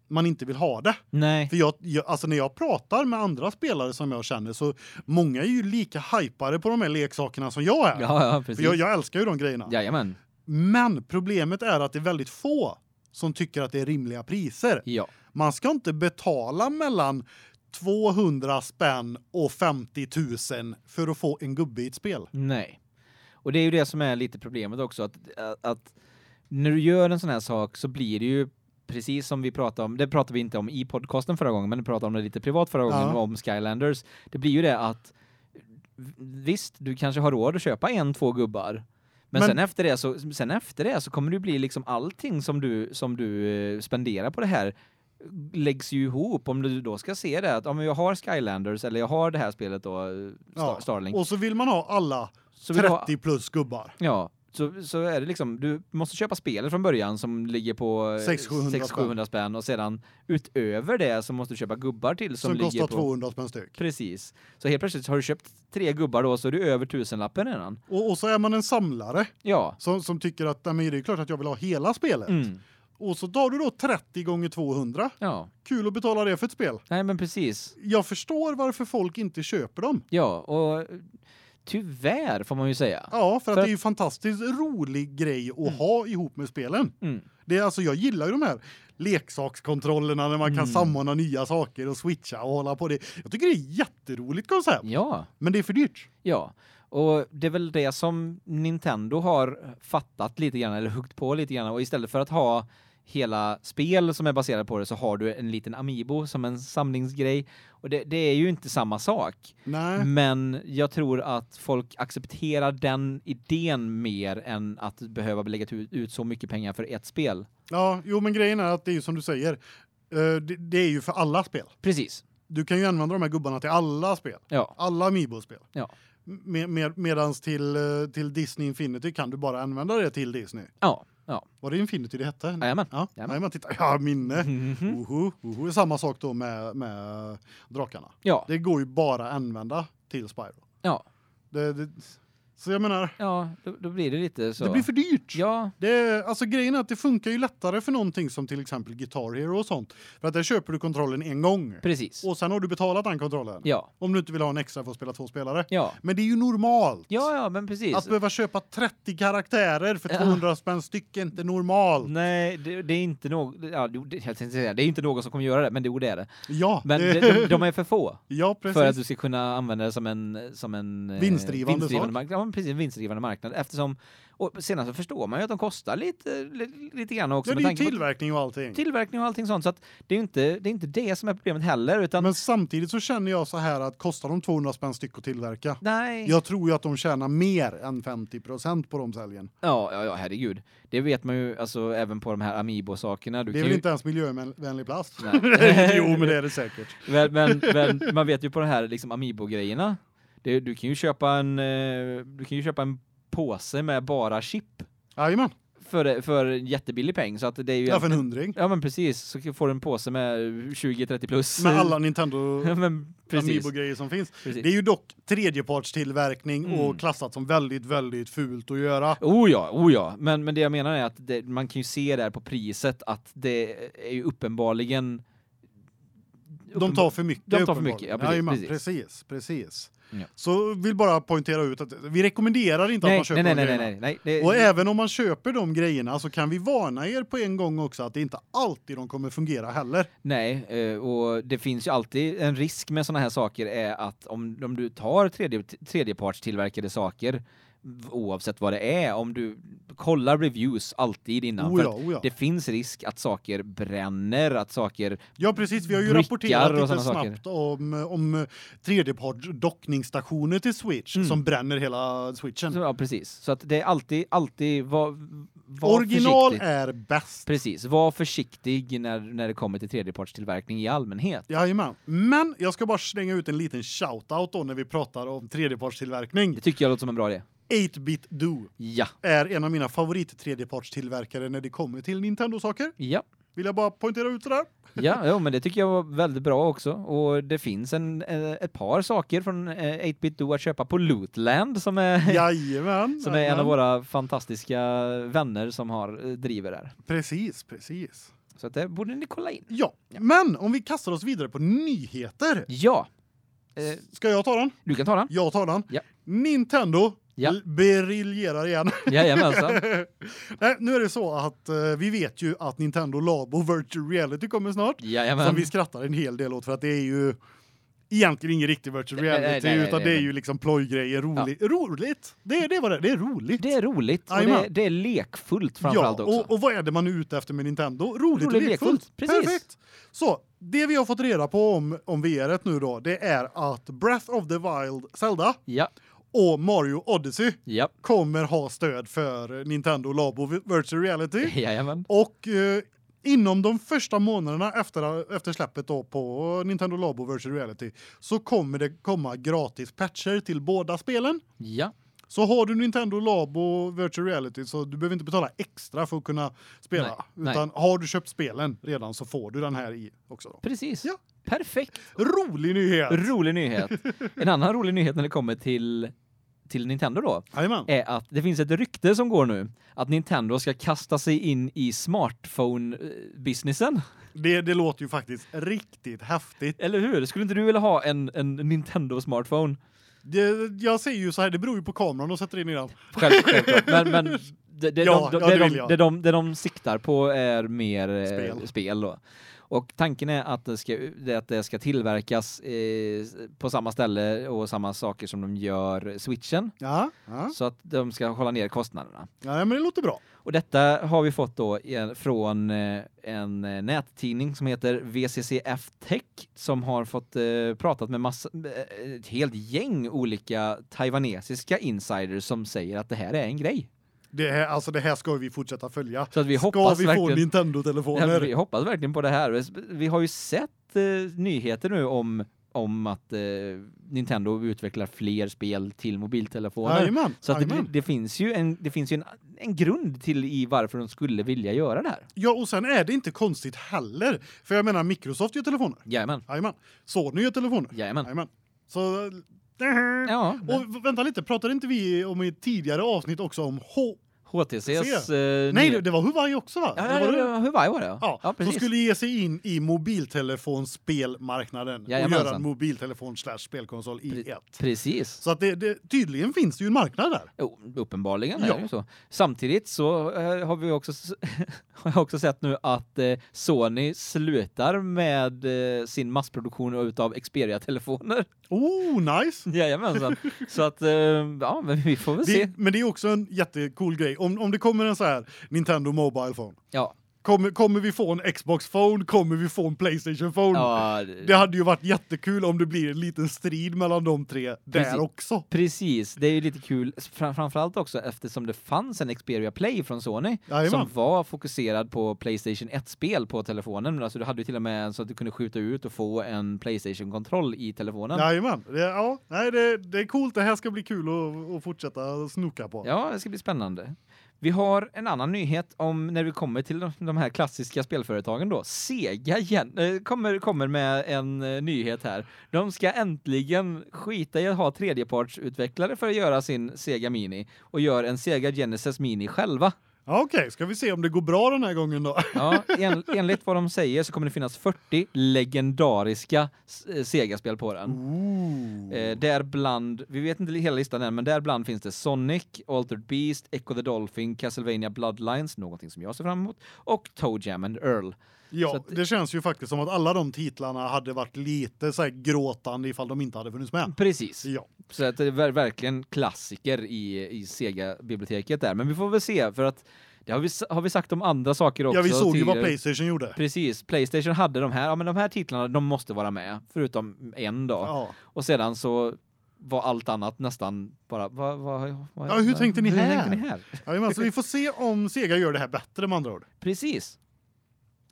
man inte vill ha det. Nej. För jag, jag alltså när jag pratar med andra spelare som jag känner så många är ju lika hypade på de här leksakerna som jag är. Ja, ja, För precis. jag, jag älskar ju de grejerna. Jajamän. Men problemet är att det är väldigt få som tycker att det är rimliga priser. Ja. Man ska inte betala mellan 200 spänn och 50 000 för att få en gubbe i ett spel. Nej. Och det är ju det som är lite problemet också att, att när du gör en sån här sak så blir det ju precis som vi pratade om, det pratade vi inte om i podcasten förra gången, men vi pratade om det lite privat förra gången Ja. om Skylanders. Det blir ju det att visst, du kanske har råd att köpa en, två gubbar. Men, Men- sen efter det så sen efter det så kommer det bli liksom allting som du som du eh, spenderar på det här läggs ju ihop om du då ska se det att om jag har Skylanders eller jag har det här spelet då eh, Star, Ja. Starlink Och så vill man ha alla så vill du ha- 30 plus gubbar. Ja, så, så är det liksom, du måste köpa spelet från början som ligger på 600-700 600 spänn och sedan utöver det så måste du köpa gubbar till som, Som, ligger kostar på 200 spänn styck. Precis. Så helt plötsligt har du köpt tre gubbar då så är du över tusenlappen redan. Och, och så är man en samlare Ja. som, som tycker att nej, men det är klart att jag vill ha hela spelet. Mm. Och så tar du då 30 gånger 200. Ja. Kul att betala det för ett spel. Nej men precis. Jag förstår varför folk inte köper dem. Ja, och Tyvärr får man ju säga. Ja, för att För- det är ju fantastiskt rolig grej att ha ihop med spelen. Mm. Det är alltså jag gillar ju de här leksakskontrollerna när man kan Mm. samordna nya saker och switcha och hålla på det. Jag tycker det är jätteroligt koncept, Ja. men det är för dyrt. Ja, och det är väl det som Nintendo har fattat lite grann eller huggt på lite grann och istället för att ha hela spel som är baserade på det så har du en liten amiibo som en samlingsgrej och det, det är ju inte samma sak. Nej. Men jag tror att folk accepterar den idén mer än att behöva lägga ut, så mycket pengar för ett spel. Ja, jo men grejen är att det är ju som du säger. eh, det, det är ju för alla spel. Precis. Du kan ju använda de här gubbarna till alla spel. Ja. Alla Amiibo-spel. Ja. Med, med, medans till eh, till Disney Infinity kan du bara använda det till Disney. Ja. Ja. Var det Infinity det hette? Jajamän. Ja, Jajamän. jajamän, titta. Ja, minne. Mhm. Oho, oho. Samma sak då med med drakarna. Ja. Det går ju bara att använda till Spyro. Ja. Det, det, så jag menar, Ja, då, då blir det lite så. det blir för dyrt. Ja, Det alltså grejen är att det funkar ju lättare för någonting som till exempel Guitar Hero och sånt. För att där köper du kontrollen en gång. precis. Och sen har du betalat den kontrollen. Ja. Om du inte vill ha en extra för att spela två spelare. Ja. Men det är ju normalt. Ja, ja, men precis. Att behöva köpa 30 karaktärer för Ja. 200 spänn styck är inte normalt. Nej, det, det är inte något ja, det, jag tänkte säga, det är inte någon som kommer göra det, men det, är det. Ja, Men det- de, de, de är för få *laughs* ja precis. för att du ska kunna använda det som en som en eh, Vinstdrivande vinstdrivande sak. Men precis, en vinstdrivande marknad eftersom och senare så förstår man ju att de kostar lite li- lite grann också ja, det är ju tillverkning och allting. tillverkning och allting sånt så att det är inte det är inte det som är problemet heller utan Men samtidigt så känner jag så här att kostar de 200 spänn styck att tillverka. nej. Jag tror ju att de tjänar mer än 50% på de säljen. Ja, ja, ja, herregud. Det vet man ju alltså även på de här Amiibo sakerna. Det är väl ju inte ens miljövänlig plast? Nej. *laughs* jo, men det är det säkert. *laughs* men, men, men man vet ju på de här liksom Amiibo-grejerna. Det, du kan ju köpa en eh, du kan ju köpa en påse med bara chip Jajamän. för för en jättebillig peng så att det är ju Ja, för en hundring. Ja men precis så får du en påse med 20 30 plus. Med alla Nintendo *laughs* Ja, men precis. Amiibo-grejer som finns. precis. Det är ju dock tredjepartstillverkning Mm. och klassat som väldigt, väldigt fult att göra. Oh ja, oh ja. Men men det jag menar är att det, man kan ju se där på priset att det är ju uppenbarligen De tar för mycket. De tar för mycket, ja, precis, Jajamän, precis. precis, precis. Ja. Så vill bara poängtera ut att vi rekommenderar inte att nej, man köper nej, nej, de nej, grejerna. nej, nej, nej. Och även om man köper de grejerna så kan vi varna er på en gång också att det inte alltid de kommer fungera heller. Nej, eh, och det finns ju alltid en risk med såna här saker är att om, om du tar tredje, tredjepartstillverkade saker oavsett vad det är, om du kollar reviews alltid innan Oh ja, oh ja. det finns risk att saker bränner, att saker Ja precis, vi har ju rapporterat lite snabbt om om tredjeparts dockningsstationer till Switch Mm. som bränner hela Switchen. ja precis. Så att det är alltid alltid var, var Original försiktig. är bäst. Precis, var försiktig när när det kommer till tredjepartstillverkning i allmänhet. Jajamän. Men jag ska bara slänga ut en liten shoutout då när vi pratar om tredjepartstillverkning. Det tycker jag låter som en bra idé. 8-bit Do Ja. är en av mina favorit tredjepartstillverkare när det kommer till Nintendo-saker. Ja. Vill jag bara poängtera ut sådär. Ja, *laughs* jo, men det tycker jag var väldigt bra också och det finns en eh, ett par saker från eh, 8-bit Do att köpa på Lootland som är *laughs* Jajamän. som är en av våra fantastiska vänner som har eh, driver där. Precis, precis. Så det borde ni kolla in. Ja, men om vi kastar oss vidare på nyheter. Ja. Eh, Ska jag ta den? du kan ta den. Jag tar den. Ja. Nintendo Ja. briljerar igen. Jajamensan. *laughs* Nej, nu är det så att eh, vi vet ju att Nintendo Labo Virtual Reality kommer snart. Jajamän. Som vi skrattar en hel del åt för att det är ju egentligen ingen riktig virtual reality nej, nej, utan nej, det är ju liksom plojgrejer, roligt. Roligt. Det är det var det, det är roligt. Det är roligt och det, det är lekfullt framförallt ja, också. och, och vad är det man är ute efter med Nintendo? Roligt, och Roligt, lekfullt. lekfullt. Precis. Perfekt. Så, det vi har fått reda på om om VR nu då, det är att Breath of the Wild Zelda Ja. Och Mario Odyssey Ja. kommer ha stöd för Nintendo Labo Virtual Reality. *laughs* Jajamän. Och eh, inom de första månaderna efter efter släppet då på Nintendo Labo Virtual Reality så kommer det komma gratis patcher till båda spelen. Ja. Så har du Nintendo Labo Virtual Reality så du behöver inte betala extra för att kunna spela Nej, utan har du köpt spelen redan så får du den här i också då. Precis. Ja. Perfekt. Rolig nyhet. Rolig nyhet. En annan rolig nyhet när det kommer till till Nintendo då Jajamän. är att det finns ett rykte som går nu att Nintendo ska kasta sig in i smartphone businessen. Det det låter ju faktiskt riktigt häftigt. Eller hur? Skulle inte du vilja ha en en Nintendo smartphone? Det, jag säger ju så här, det beror ju på kameran och sätter in i den. Själv, självklart. Men, men det, det, Ja, de, de, ja, det, de, det, de, det de siktar på är mer eh, Spel. spel då. Och tanken är att det ska, att det ska tillverkas eh, på samma ställe och samma saker som de gör Switchen. Ja, ja. Så att de ska hålla ner kostnaderna. ja men det låter bra. Och detta har vi fått då från eh, en eh, nättidning som heter VCCF Tech som har fått eh, pratat med massa, ett helt gäng olika taiwanesiska insiders som säger att det här är en grej. Det här, alltså det här ska vi fortsätta följa. Så att vi ska hoppas vi få verkligen- Ja, Nintendo-telefoner? vi hoppas verkligen på det här. Vi har ju sett eh, nyheter nu om om att eh, Nintendo utvecklar fler spel till mobiltelefoner. Jajamän, Så att det, det finns ju en det finns ju en, en grund till i varför de skulle vilja göra det här. Ja, och sen är det inte konstigt heller. För jag menar, Microsoft gör telefoner. Jajamän. Jajamän. Sony gör telefoner. Jajamän. Jajamän. Så... Ja, Och vänta lite, pratade inte vi om i ett tidigare avsnitt också om H... HTCs Se. eh, Nej, det, det var Huawei också va? Ja, ja, var det- ja, Huawei var det. Ja, Ja, ja som precis. skulle ge sig in i mobiltelefonspelmarknaden och Jajamensan. göra en mobiltelefon slash spelkonsol i Pre- ett. Precis. Så att det, det tydligen finns det ju en marknad där. Jo, uppenbarligen är Ja. det ju så. Samtidigt så eh, har vi också *laughs* har jag också sett nu att eh, Sony slutar med eh, sin massproduktion utav Xperia-telefoner. Oh, nice. *laughs* Jajamensan. så att eh, ja, men vi får väl se. Det, men det är också en jättecool grej. Om, om det kommer en så här Nintendo Mobile Phone. Ja. Kommer, kommer vi få en Xbox Phone? Kommer vi få en Playstation Phone? Ja, Det hade ju varit jättekul om det blir en liten strid mellan de tre där Precis. också. Precis, det är ju lite kul fram framförallt också eftersom det fanns en Xperia Play från Sony Jajamän. som var fokuserad på PlayStation 1-spel på telefonen. Alltså du hade ju till och med så att du kunde skjuta ut och få en PlayStation-kontroll i telefonen. Jajamän. Det, ja, nej, det, det är coolt. Det här ska bli kul att, att fortsätta snoka på. Ja, det ska bli spännande. Vi har en annan nyhet om när vi kommer till de, de här klassiska spelföretagen då. Sega igen, eh, kommer, kommer med en eh, nyhet här. De ska äntligen skita i att ha tredjepartsutvecklare för att göra sin Sega Mini och gör en Sega Genesis Mini själva. Ja, Okej, ska vi se om det går bra den här gången då? Ja, en, enligt vad de säger så kommer det finnas 40 legendariska eh, Sega-spel på den. Eh, däribland, vi vet inte hela listan än, men däribland finns det Sonic, Altered Beast, Echo the Dolphin, Castlevania Bloodlines, någonting som jag ser fram emot, och Toe Jam and Earl. Ja, att- det känns ju faktiskt som att alla de titlarna hade varit lite så gråtande ifall de inte hade funnits med. Precis. Ja. Så att det är ver- verkligen klassiker i, i Sega-biblioteket där. Men vi får väl se, för att det har vi, har vi sagt om andra saker också. Ja, vi såg ju vad. Playstation gjorde. Precis, Playstation hade de här, ja men de här titlarna, de måste vara med, förutom en då. Ja. Och sedan så var allt annat nästan bara, vad, vad, vad, Ja, hur tänkte ni hur här? tänkte ni här? Jajamän, så vi får se om Sega gör det här bättre med andra ord. Precis.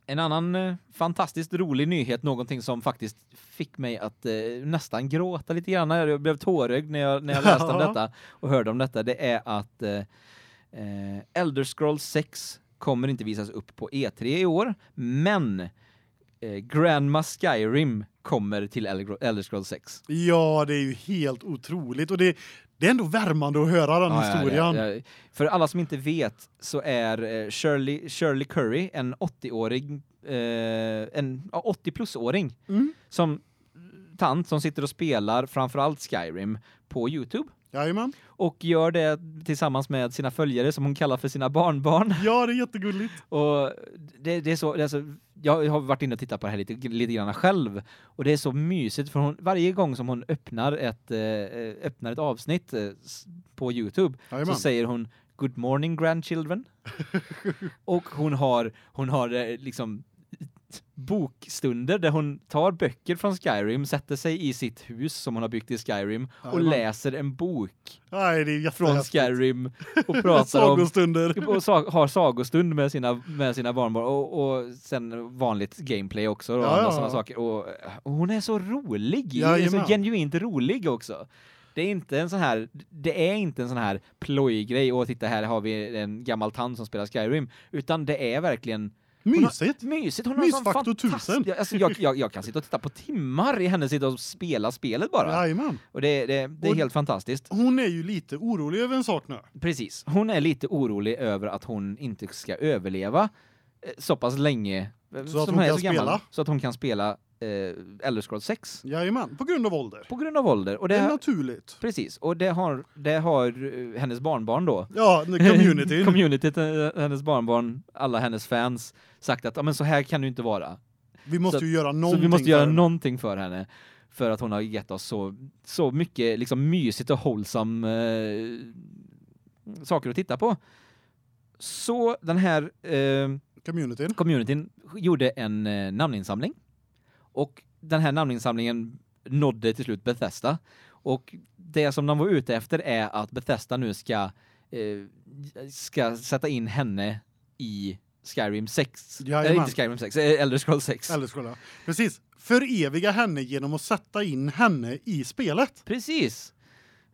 En annan eh, fantastiskt rolig nyhet, någonting som faktiskt fick mig att eh, nästan gråta lite grann. Jag blev tårögd när jag, när jag läste om detta och hörde om detta. Det är att eh, eh, Elder Scrolls 6 kommer inte visas upp på E3 i år, men eh, Grandma Skyrim kommer till Elder Scrolls 6. Ja, det är ju helt otroligt och det, det är ändå värmande att höra den Ja, historien. ja, ja. För alla som inte vet så är eh, Shirley, Shirley Curry en 80-årig, eh, en ja, 80-plus-åring Mm. som tant som sitter och spelar framförallt Skyrim på Youtube Jajamän. och gör det tillsammans med sina följare som hon kallar för sina barnbarn. Ja, det är jättegulligt. Och det, det är så, det är så jag har varit inne och tittat på det här lite, lite grann själv och det är så mysigt för hon, varje gång som hon öppnar ett, eh, öppnar ett avsnitt eh, på Youtube Jajamän. så säger hon good morning grandchildren. *laughs* och hon har hon har eh, bokstunder där hon tar böcker från Skyrim, sätter sig i sitt hus som hon har byggt i Skyrim och Jajamän. läser en bok Nej, det är från. Skyrim och *laughs* pratar om Sagostunder. *laughs* och har sagostund med sina med sina barnbarn och, och sen vanligt gameplay också och Ja, ja. sådana saker och, och hon är så rolig, är Jajamän. så genuint rolig också. Det är inte en sån här det är inte en sån här plojig grej och titta här har vi en gammal tant som spelar Skyrim utan det är verkligen hon Mysigt. Har, mysigt. Hon har Mysfaktor tusen. Jag, alltså jag, jag, jag kan sitta och titta på timmar i henne sitta och spela spelet bara. Jajamän. Och det, det, det är Och- helt fantastiskt. Hon är ju lite orolig över en sak nu. Precis. Hon är lite orolig över att hon inte ska överleva eh, så pass länge eh, Så att hon kan gammal, spela? så att hon kan spela eh, Elder Scrolls 6 Jajamän, på grund av ålder. på grund av ålder och Det det är naturligt. precis och det har det har eh, hennes barnbarn då Ja, communityn. *laughs* communityt eh, hennes barnbarn alla hennes fans sagt att ja men så här kan det ju inte vara. vi måste så- ju göra Så någonting vi måste göra henne. någonting för henne för att hon har gett oss så så mycket liksom mysigt och wholesome eh, saker att titta på. Så den här eh, Communityn. communityn gjorde en eh, namninsamling och den här namninsamlingen nådde till slut Bethesda och det som de var ute efter är att Bethesda nu ska eh, ska sätta in henne i Skyrim 6. Eller Jajamän. inte Skyrim 6, eh, Elder Scrolls 6. Eller skulle jag. Precis. Föreviga henne genom att sätta in henne i spelet. Precis.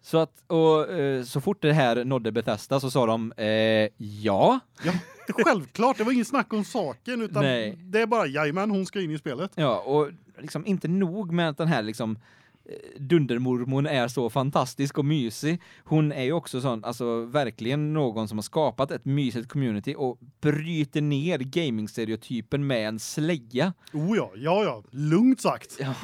Så att och eh, så fort det här nådde Bethesda så sa de eh, ja. Ja, självklart, det var ingen snack om saken utan Nej. det är bara jajamän, hon ska in i spelet. Ja, och liksom inte nog med att den här liksom eh, dundermormon är så fantastisk och mysig. Hon är ju också sån alltså verkligen någon som har skapat ett mysigt community och bryter ner gaming-stereotypen med en slägga. Oh ja, ja ja, lugnt sagt. Ja.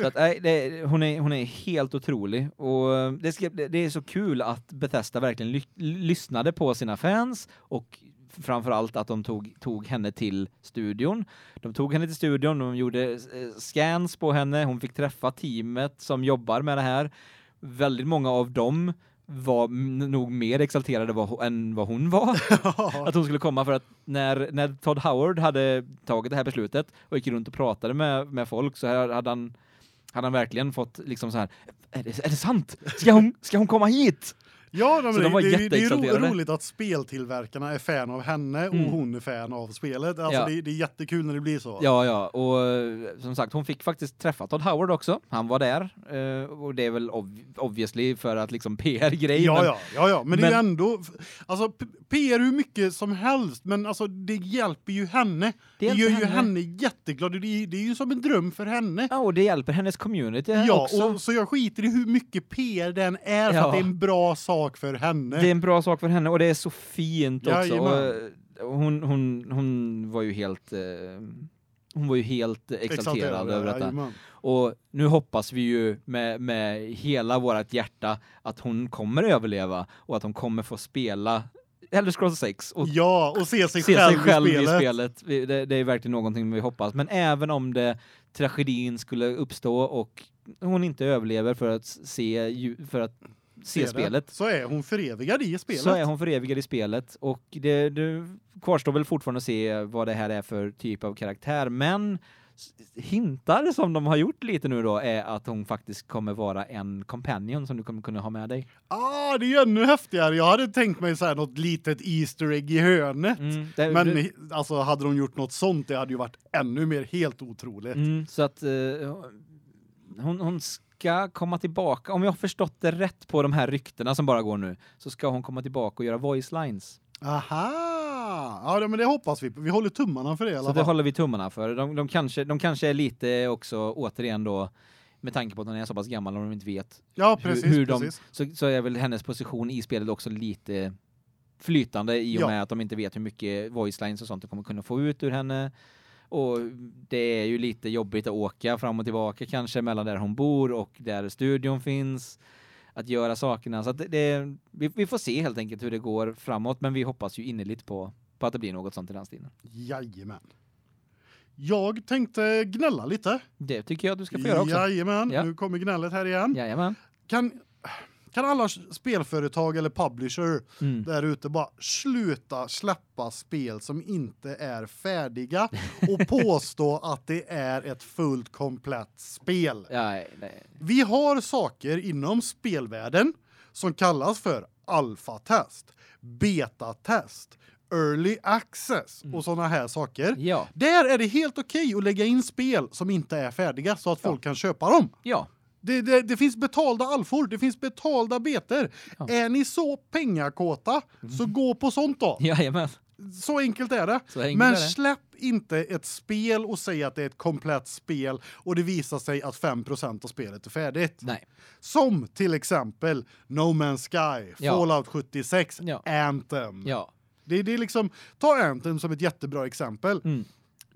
så att nej, det, hon är hon är helt otrolig och eh, det det, det är så kul att Bethesda verkligen ly, lyssnade på sina fans och framförallt att de tog tog henne till studion. De tog henne till studion, de gjorde eh, scans på henne, hon fick träffa teamet som jobbar med det här. Väldigt många av dem var nog mer exalterade vad, än vad hon var *laughs* att hon skulle komma för att när när Todd Howard hade tagit det här beslutet och gick runt och pratade med med folk så här hade han hade han verkligen fått liksom så här är det, är det sant? Ska hon ska hon komma hit? Ja, men det, de var det, det är ro, roligt att speltillverkarna är fan av henne och Mm. hon är fan av spelet. Alltså Ja. det, det är jättekul när det blir så. Ja ja och eh, som sagt hon fick faktiskt träffa Todd Howard också. Han var där eh, och det är väl ob obviously för att liksom *laughs* PR grej Ja, men ja, ja, ja, men, det är ju men- ändå alltså PR hur mycket som helst, men alltså det hjälper ju henne. Det, gör ju henne. henne jätteglad. Det är, det är ju som en dröm för henne. Ja, och det hjälper hennes community Ja, också. och så jag skiter i hur mycket PR den är för Ja. att det är en bra sak för henne. Det är en bra sak för henne och det är så fint också. Jajamän. Och hon hon hon var ju helt eh, hon var ju helt exalterad över detta. jajamän. Och nu hoppas vi ju med med hela vårt hjärta att hon kommer överleva och att hon kommer få spela Elder Scrolls 6 och Ja, och se sig se själv, sig själv i spelet. i spelet. Det, det är verkligen någonting vi hoppas. Men även om det tragedin skulle uppstå och hon inte överlever för att se för att se det, spelet Så är hon förevigad i spelet. så är hon förevigad i spelet och det, det kvarstår väl fortfarande att se vad det här är för typ av karaktär men hintar som de har gjort lite nu då är att hon faktiskt kommer vara en companion som du kommer kunna ha med dig. Ah, det är ju ännu häftigare. Jag hade tänkt mig så här något litet easter egg i hörnet. Mm, det- Men det- alltså hade de gjort något sånt det hade ju varit ännu mer helt otroligt. Mm, så att eh, hon, hon ska komma tillbaka. Om jag har förstått det rätt på de här ryktena som bara går nu så ska hon komma tillbaka och göra voice lines. Aha. Ja, men det hoppas vi. Vi håller tummarna för det i alla Så det fall. håller vi tummarna för. De, de kanske de kanske är lite också återigen då med tanke på att hon är så pass gammal och de inte vet Ja, precis, hur, hur de precis. så, så är väl hennes position i spelet också lite flytande i och Ja. med att de inte vet hur mycket voice lines och sånt de kommer kunna få ut ur henne. Och det är ju lite jobbigt att åka fram och tillbaka kanske mellan där hon bor och där studion finns att göra sakerna så det vi, vi får se helt enkelt hur det går framåt men vi hoppas ju innerligt på på att det blir något sånt i den stilen. Jajamän. Jag tänkte gnälla lite. Det tycker jag att du ska få göra också. Jajamän, Ja. nu kommer gnället här igen. Jajamän. Kan kan alla spelföretag eller publisher Mm. där ute bara sluta släppa spel som inte är färdiga *laughs* och påstå att det är ett fullt komplett spel. Ja, nej. Vi har saker inom spelvärlden som kallas för alfa-test, beta-test, early access och såna här saker. Ja. Där är det helt okej att lägga in spel som inte är färdiga så att folk kan köpa dem. Ja. Det, det, det finns betalda alfor, det finns betalda beter. Ja. Är ni så pengakåta så gå på sånt då. Jajamän. Så enkelt är det. Enkelt Men är det. släpp inte ett spel och säg att det är ett komplett spel och det visar sig att 5% av spelet är färdigt. Nej. Som till exempel No Man's Sky, Ja. Fallout 76, Ja. Anthem. Ja. Det, det är liksom ta Anthem som ett jättebra exempel. Mm.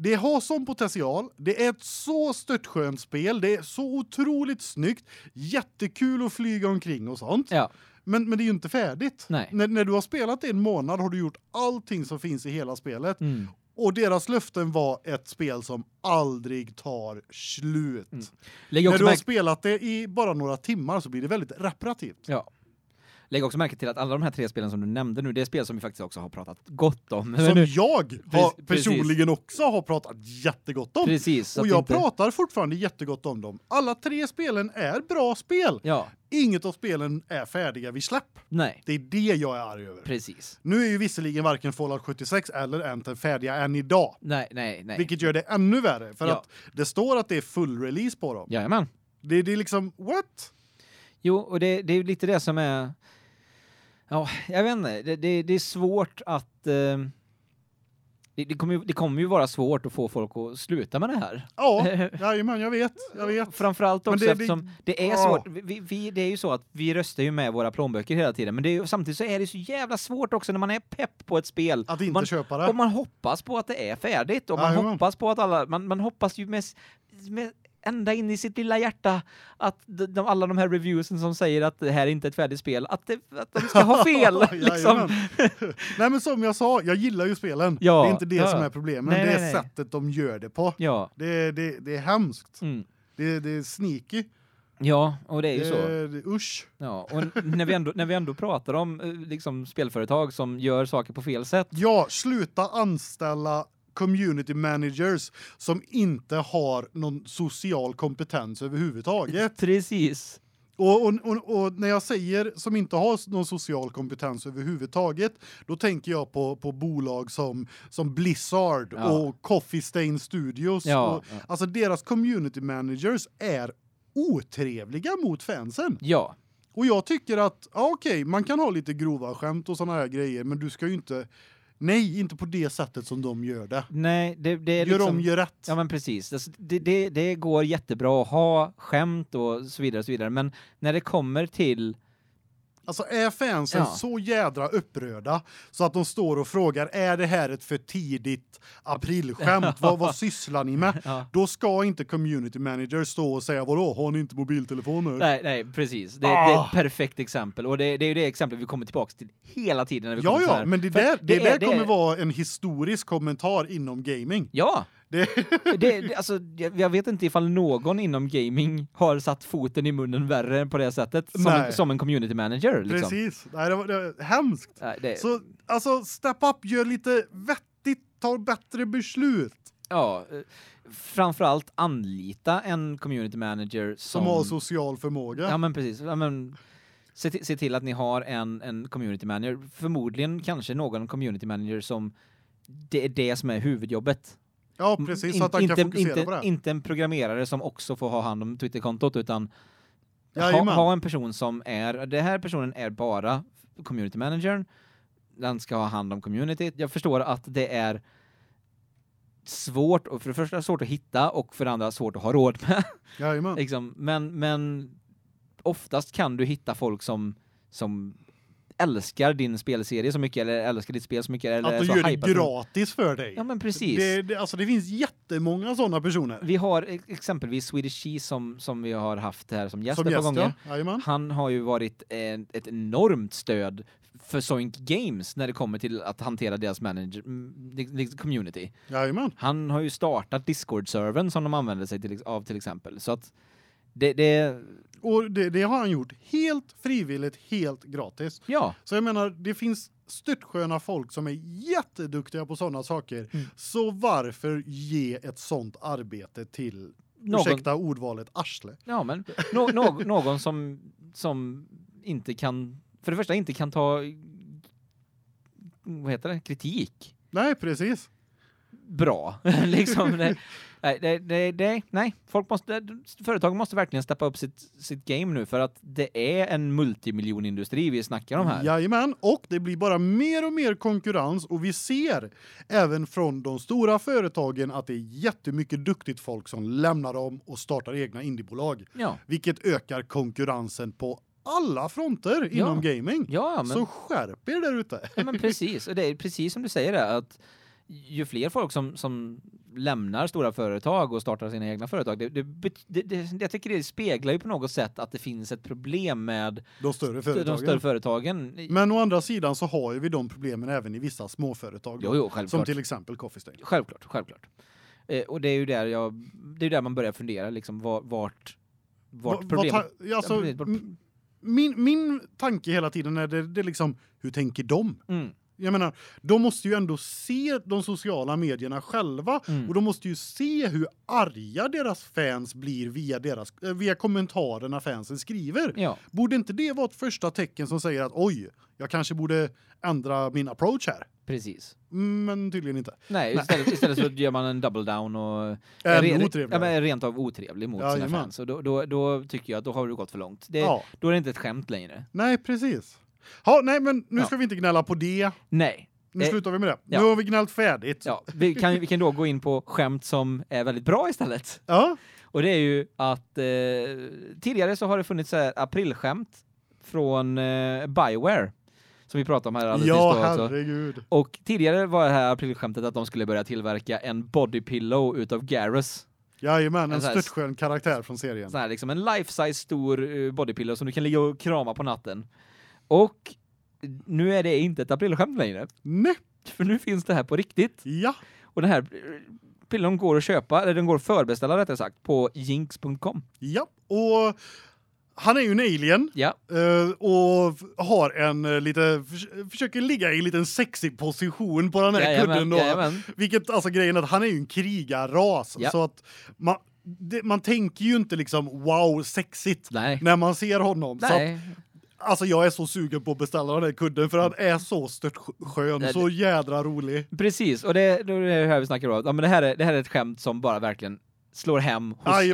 Det har sån potential. Det är ett så störtskönt spel. Det är så otroligt snyggt. Jättekul att flyga omkring och sånt. Ja. Men men det är ju inte färdigt. När när du har spelat en månad har du gjort allting som finns i hela spelet. Mm. Och deras löften var ett spel som aldrig tar slut. Mm. När du har spelat det i bara några timmar så blir det väldigt reparativt. Ja. Lägg också märke till att alla de här tre spelen som du nämnde nu, det är spel som vi faktiskt också har pratat gott om. Som nu, jag har personligen också har pratat jättegott om. precis. Och jag inte, pratar fortfarande jättegott om dem. Alla tre spelen är bra spel. Ja, Inget av spelen är färdiga vid släpp. nej, Det är det jag är arg över. precis. Nu är ju visserligen varken Fallout 76 eller Anthem färdiga än idag. Nej, nej, nej. Vilket gör det ännu värre för Ja. att det står att det är full release på dem. Jajamän. Det, det är liksom what? Jo, och det, det är lite det som är... Ja, jag vet inte. Det, det, det är svårt att... Eh, det, det, kommer ju, det kommer ju vara svårt att få folk att sluta med det här. Ja, *laughs* jajamän, jag vet. Jag vet. Framförallt också det- det- eftersom det är Ja. svårt. Vi, vi- vi, det är ju så att vi röstar ju med våra plånböcker hela tiden, men är samtidigt så är det så jävla svårt också när man är pepp på ett spel. Att inte man, köpa och det. man hoppas på att det är färdigt och man Jajamän. hoppas på att alla man, man hoppas ju med, med ända in i sitt lilla hjärta att de, alla de här reviewsen som säger att det här är inte ett färdigt spel att, det, att de ska ha *laughs* fel liksom. *laughs* Nej men som jag sa, jag gillar ju spelen. Ja, det är inte det ja. som är problemet, Nej, det är nej, nej. sättet de gör det på. Ja. Det det det är hemskt. Mm. Det det är sneaky. Ja, och det är ju Det, så. usch. Ja, och när vi ändå när vi ändå pratar om eh, liksom spelföretag som gör saker på fel sätt. Ja, sluta anställa community managers som inte har någon social kompetens överhuvudtaget. Precis. Och, och, och, och när jag säger som inte har någon social kompetens överhuvudtaget, då tänker jag på på bolag som som Blizzard Ja. och Coffee Stain Studios Ja, ja. alltså deras community managers är otrevliga mot fansen. Ja. Och jag tycker att ja, okej, man kan ha lite grova skämt och såna här grejer, men du ska ju inte nej, inte på det sättet som de gör det. Nej, det det är Gör liksom om, gör rätt. Ja men precis. Alltså, Det, det, det går jättebra att ha skämt och så vidare och så vidare, men när det kommer till Alltså är fansen Ja. så jädra upprörda så att de står och frågar är det här ett för tidigt aprilskämt? vad vad sysslar ni med? ja. Då ska inte community manager stå och säga vadå har ni inte mobiltelefoner? Nej, nej, precis. Det, det Ah. är ett perfekt exempel och det, det är ju det exemplet vi kommer tillbaka till hela tiden när vi Ja ja, men det där det, det är- där det kommer är- vara en historisk kommentar inom gaming. Ja, Det det, det alltså jag, jag vet inte ifall någon inom gaming har satt foten i munnen värre på det sättet som, en, som en community manager liksom. precis. Nej, det var, det var hemskt. Nej, det, Så alltså step up gör lite vettigt, tar bättre beslut ja, eh, framförallt anlita en community manager som, som, har social förmåga. Ja men precis. Ja, men, se, till- se till att ni har en, en community manager. Förmodligen kanske någon community manager som det är det som är huvudjobbet. Ja, precis, så att han inte, kan fokusera inte, på det. Inte en programmerare som också får ha hand om Twitterkontot utan ha, Jajamän. ha en person som är, det här personen är bara community managern. Den ska ha hand om communityt. Jag förstår att det är svårt och för det första svårt att hitta och för det andra svårt att ha råd med. Jajamän. liksom, men men oftast kan du hitta folk som som älskar din spelserie så mycket eller älskar ditt spel så mycket eller Att så gör det gratis för dig. Ja men precis. Det, det, alltså det finns jättemånga sådana personer. Vi har ex- exempelvis Swedish Cheese som som vi har haft här som gäst gäst, gånger. ja. Han har ju varit en, ett enormt stöd för Soink Games när det kommer till att hantera deras manager community. Jajamän. Han har ju startat Discord-servern som de använder sig till, av till exempel. Så att det, det Och det, det har han gjort helt frivilligt, helt gratis. ja, Så jag menar, det finns störtsköna folk som är jätteduktiga på sådana saker. Mm. Så varför ge ett sånt arbete till, någon, ursäkta ordvalet, arsle? ja men no, no, någon som som inte kan för det första inte kan ta vad heter det? kritik Nej, precis. Bra *laughs* liksom det, nej, det, det, det, nej, folk måste företag måste verkligen steppa upp sitt sitt game nu för att det är en multimiljonindustri vi snackar om här. Jajamän, och det blir bara mer och mer konkurrens och vi ser även från de stora företagen att det är jättemycket duktigt folk som lämnar dem och startar egna indiebolag, Ja. vilket ökar konkurrensen på alla fronter inom gaming. Ja, men Så skärp er där ute. Ja men precis, och det är precis som du säger där att ju fler folk som som lämnar stora företag och startar sina egna företag. Det, det, det, det, jag tycker det speglar ju på något sätt att det finns ett problem med De större de företagen. större företagen. Men å andra sidan så har ju vi de problemen även i vissa småföretag. Jo, jo, som till exempel Coffee Stain. Självklart, självklart. Eh, och det är ju där jag det är där man börjar fundera liksom var, vart vart problemet ta- alltså, Ja, min min tanke hela tiden är det, det är liksom hur tänker de? mm, Jag menar, de måste ju ändå se de sociala medierna själva mm. och de måste ju se hur arga deras fans blir via deras eh, via kommentarerna fansen skriver. Ja, Borde inte det vara ett första tecken som säger att oj, jag kanske borde ändra min approach här? precis. Men tydligen inte. Nej, istället, istället så gör man en double down och Ännu re- otrevligare. Ja, men rent av otrevlig mot sina Jajamän. fans. Och då, då, då tycker jag att då har du gått för långt. Det, Ja, Då är det inte ett skämt längre. nej precis. Ja, nej men nu Ja. ska vi inte gnälla på det. Nej. Nu Eh, slutar vi med det. ja. Nu har vi gnällt färdigt. Ja, vi kan vi kan då gå in på skämt som är väldigt bra istället. Ja. Och det är ju att eh, tidigare så har det funnits så här aprilskämt från eh, Bioware som vi pratade om här alldeles Ja, nyss då också. herregud. Och tidigare var det här aprilskämtet att de skulle börja tillverka en body pillow utav Garrus. Jajamän, en En störtskön karaktär från serien. Så här liksom en life size stor eh, body pillow som du kan ligga och krama på natten. Och nu är det inte ett aprilskämt längre. Nej, För nu finns det här på riktigt. ja. Och den här eh, pillon går att köpa, eller den går att förbeställa rättare sagt, på jinx.com. Ja, och han är ju en alien Ja, eh, och har en eh, lite förs- försöker ligga i en liten sexig position på den här jajamän, kudden då. jajamän. Vilket alltså grejen är att han är ju en krigarras Ja. så att man det, man tänker ju inte liksom wow sexigt Nej. när man ser honom. Så att, Nej. Alltså jag är så sugen på att beställa den här kudden för han är så stört skön, så jädra rolig. Precis, och det, då är det här vi snackar om. Ja, men det här är det här är ett skämt som bara verkligen slår hem hos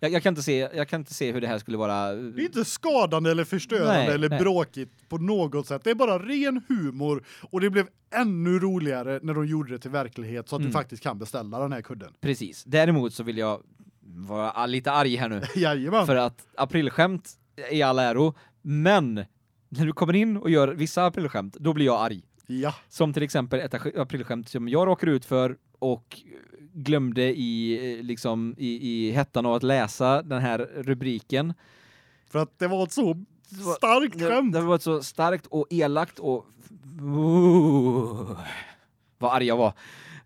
jag, jag kan inte se jag kan inte se hur det här skulle vara Det är inte skadande eller förstörande Nej, eller nej. bråkigt på något sätt. Det är bara ren humor och det blev ännu roligare när de gjorde det till verklighet så att Mm. du faktiskt kan beställa den här kudden. Precis. Däremot så vill jag vara lite arg här nu *laughs* Jajamän. för att aprilskämt i all äro, men när du kommer in och gör vissa aprilskämt, då blir jag arg. Ja. Som till exempel ett aprilskämt som jag råkar ut för och glömde i eh, liksom i, i hettan av att läsa den här rubriken. För att det var ett så starkt Det, skämt. det var så starkt och elakt och uh, *laughs* vad arg jag var.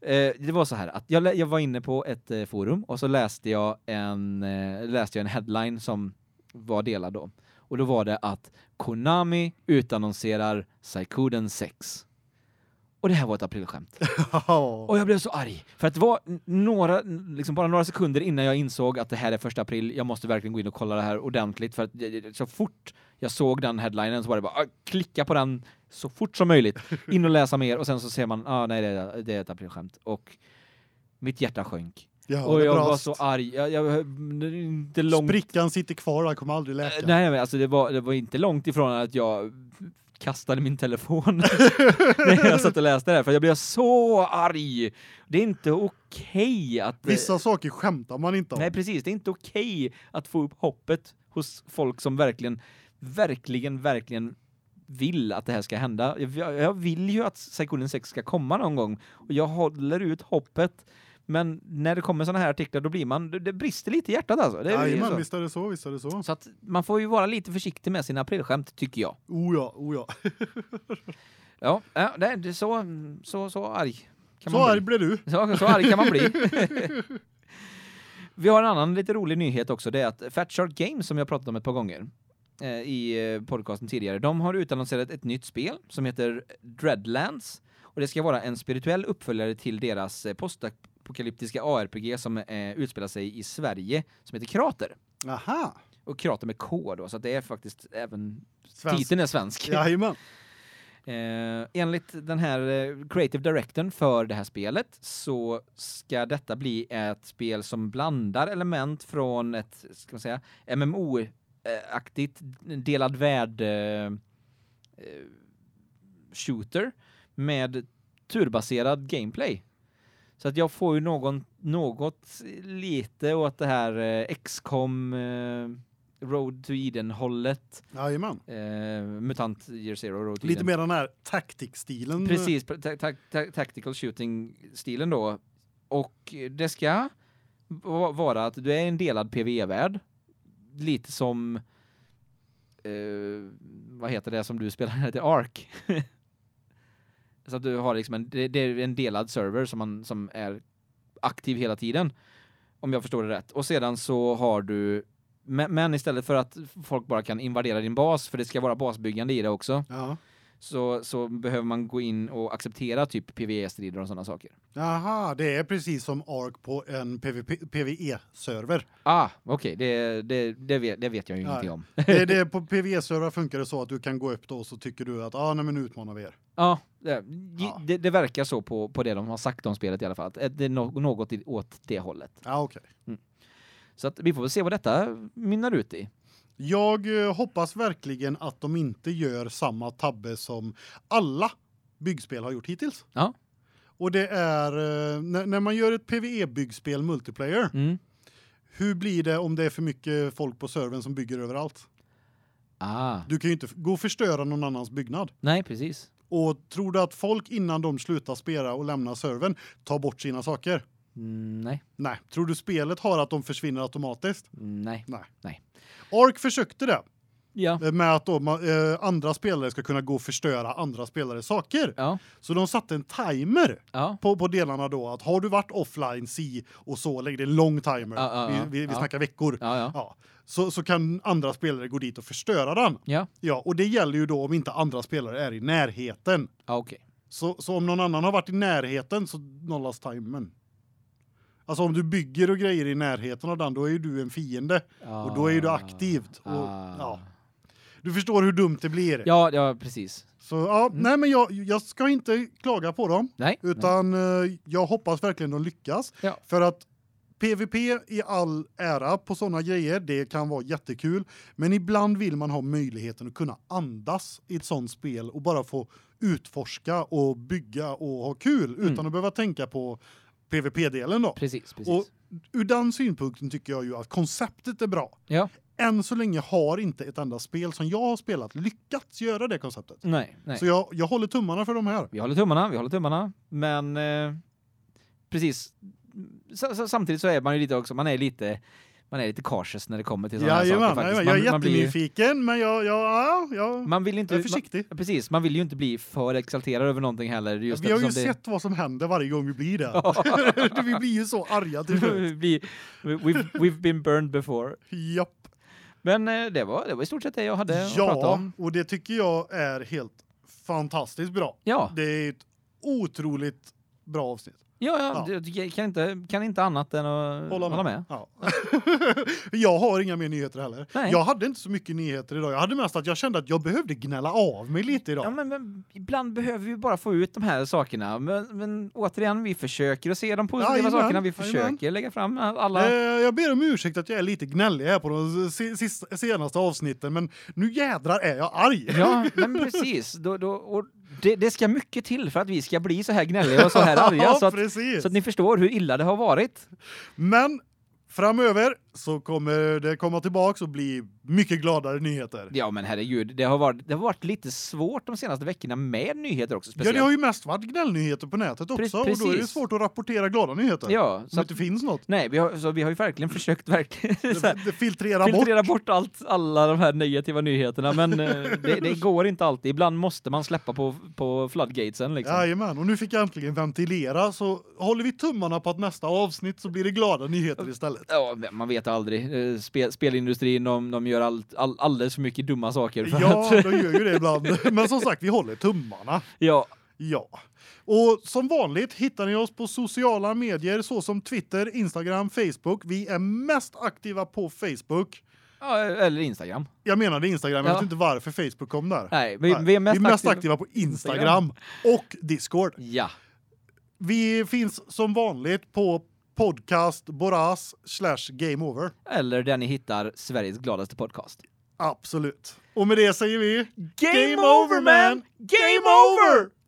Eh, det var så här att jag, jag var inne på ett eh, forum och så läste jag en eh, läste jag en headline som var delad då. Och då var det att Konami utannonserar Psychoden 6. Och det här var ett aprilskämt. *laughs* Och jag blev så arg för att det var några liksom bara några sekunder innan jag insåg att det här är första april. Jag måste verkligen gå in och kolla det här ordentligt för att så fort jag såg den headlinen så var det bara ah, klicka på den så fort som möjligt. In och läsa mer och sen så ser man ah nej det är, det är ett aprilskämt och mitt hjärta sjönk. Ja, och jag var brast. så arg. Jag, jag inte långt Sprickan sitter kvar, han kommer aldrig läka. Eh, Nej, men alltså det var det var inte långt ifrån att jag kastade min telefon *laughs* när jag satt och läste det här för jag blev så arg. Det är inte okej att eh, Vissa saker skämtar man inte om. Nej, precis, det är inte okej att få upp hoppet hos folk som verkligen verkligen verkligen vill att det här ska hända. Jag, jag vill ju att Psychonen 6 ska komma någon gång och jag håller ut hoppet men när det kommer såna här artiklar då blir man det, brister lite i hjärtat alltså. Det Jajamän, så. visst är det så, visst är det så. Så att man får ju vara lite försiktig med sina aprilskämt tycker jag. Oh ja, oh ja. *laughs* Ja, ja det, är så så så arg kan Så man arg bli. blev du. *laughs* Så, så arg kan man bli. *laughs* Vi har en annan lite rolig nyhet också, det är att Fat Shark Games som jag pratat om ett par gånger eh, i eh, podcasten tidigare, de har utannonserat ett nytt spel som heter Dreadlands och det ska vara en spirituell uppföljare till deras eh, postapokalyptiska ARPG som eh, utspelar sig i Sverige som heter Krater. Aha. Och Krater med K då, så det är faktiskt även Svensk. titeln är svensk. *laughs* Jajamän. Eh, enligt den här eh, creative directorn för det här spelet så ska detta bli ett spel som blandar element från ett ska man säga MMO-aktigt delad värld eh, eh, shooter med turbaserad gameplay. Så att jag får ju någon något lite åt det här eh, XCOM eh, Road to Eden hållet Jajamän. eh, Mutant Year Zero Road to Lite Eden. mer den här tactic-stilen. Precis, ta ta ta tactical shooting stilen då och det ska va- vara att du är en delad PvE-värld. Lite som eh, vad heter det som du spelar här till Ark. *laughs* Så att du har liksom en det, det är en delad server som man som är aktiv hela tiden om jag förstår det rätt. Och sedan så har du men, men istället för att folk bara kan invadera din bas för det ska vara basbyggande i det också Ja. så så behöver man gå in och acceptera typ PvE-strider och sådana saker. Jaha, det är precis som Ark på en PvE-server. Ah, okej, det det det vet, det vet jag ju Nej. ingenting om. Det, det *laughs* på PvE-server funkar det så att du kan gå upp då och så tycker du att ah nej men nu utmanar vi er. Ja, det, Ja. det, det verkar så på på det de har sagt om spelet i alla fall. Att det är något åt det hållet. Ja okej. Så att vi får väl se vad detta mynnar ut i. Jag eh, hoppas verkligen att de inte gör samma tabbe som alla byggspel har gjort hittills. Ja. Och det är eh, när, man gör ett PvE byggspel multiplayer. Mm. Hur blir det om det är för mycket folk på servern som bygger överallt? Ah, Du kan ju inte gå och förstöra någon annans byggnad. nej precis. Och tror du att folk innan de slutar spela och lämnar servern tar bort sina saker? Mm, nej. Nej. Tror du spelet har att de försvinner automatiskt? Nej. Nej. Nej. Ark försökte det Ja. eh, med att då, eh, andra spelare ska kunna gå och förstöra andra spelares saker. Ja. Så de satte en timer Ja. på på delarna då att har du varit offline si och så lägger det en lång timer. Vi vi, vi snackar veckor. Ja. Så så kan andra spelare gå dit och förstöra den. Ja. Ja, och det gäller ju då om inte andra spelare är i närheten. Ja, okej. Så så om någon annan har varit i närheten så nollas timern. Alltså om du bygger och grejer i närheten av den då är ju du en fiende och då är ju du aktivt och Ah. ja. Du förstår hur dumt det blir. Ja, ja, precis. Så ja, nej men jag jag ska inte klaga på dem Nej. nej. utan eh, jag hoppas verkligen de lyckas Ja. för att PVP i all ära på såna grejer, det kan vara jättekul, men ibland vill man ha möjligheten att kunna andas i ett sånt spel och bara få utforska och bygga och ha kul Mm. utan att behöva tänka på PVP-delen då. Precis, precis. Och ur den synpunkten tycker jag ju att konceptet är bra. ja. Än så länge har inte ett enda spel som jag har spelat lyckats göra det konceptet. Nej, nej. Så jag jag håller tummarna för de här. Vi håller tummarna, vi håller tummarna, men eh, precis s- samtidigt så är man ju lite också man är lite man är lite cautious när det kommer till sådana här Jajamän, saker faktiskt. jajamän, jag är Man- man blir- jättenyfiken men jag jag ja, Man vill inte jag är försiktig. Man, precis, man vill ju inte bli för exalterad över någonting heller just vi har ju det- sett vad som händer varje gång vi blir det. *laughs* vi blir ju så arga till slut. *laughs* blir- we've, we've been burned before. Japp. Men eh, det var det var i stort sett det jag hade att prata Ja, om. och det tycker jag är helt fantastiskt bra. Ja, Det är ett otroligt bra avsnitt. Ja, ja, Ja. jag jag kan inte kan inte annat än att Hålla med. med. Ja. *laughs* jag har inga mer nyheter heller. Nej. Jag hade inte så mycket nyheter idag. Jag hade mest att jag kände att jag behövde gnälla av mig lite idag. Ja, men, men ibland behöver vi bara få ut de här sakerna. Men, men återigen, vi försöker att se de positiva Jajamän, sakerna. Vi försöker lägga fram alla... Eh, jag ber om ursäkt att jag är lite gnällig här på de senaste avsnitten men nu jädrar är jag arg. Ja, *laughs* men precis. Då, då, och det, det ska mycket till för att vi ska bli så här gnälliga och så här arga. *laughs* ja, så, att, så att ni förstår hur illa det har varit. Men framöver så kommer det komma tillbaks och bli mycket gladare nyheter. Ja, men herregud, det har varit, det har varit lite svårt de senaste veckorna med nyheter också. Ja, Speciellt. det har ju mest varit gnällnyheter på nätet också Pre- och då är det svårt att rapportera glada nyheter. Ja, så det att, inte finns något. nej, vi har, så vi har ju verkligen *laughs* försökt verkligen här, Det, det filtrera bort. filtrera bort allt, alla de här negativa nyheterna, men eh, det, det går inte alltid. Ibland måste man släppa på, på floodgatesen liksom. Jajamän, och nu fick jag äntligen ventilera så håller vi tummarna på att nästa avsnitt så blir det glada nyheter istället. Ja, man vet aldrig. Eh, Spel, spelindustrin, de, de gör allt, all, alldeles för mycket dumma saker. För Ja, att, de gör ju det ibland. *laughs* Men som sagt, vi håller tummarna. ja, Ja. Och som vanligt hittar ni oss på sociala medier såsom Twitter, Instagram, Facebook. Vi är mest aktiva på Facebook. ja, eller Instagram. Jag menade Instagram, jag Ja. vet inte varför Facebook kom där. Nej, vi, Nej, vi är mest, aktiva. aktiva på Instagram och Discord. Ja, Vi finns som vanligt på podcast Boras slash Game Over. eller där ni hittar Sveriges gladaste podcast. Absolut. Och med det säger vi Game over, man! Game over!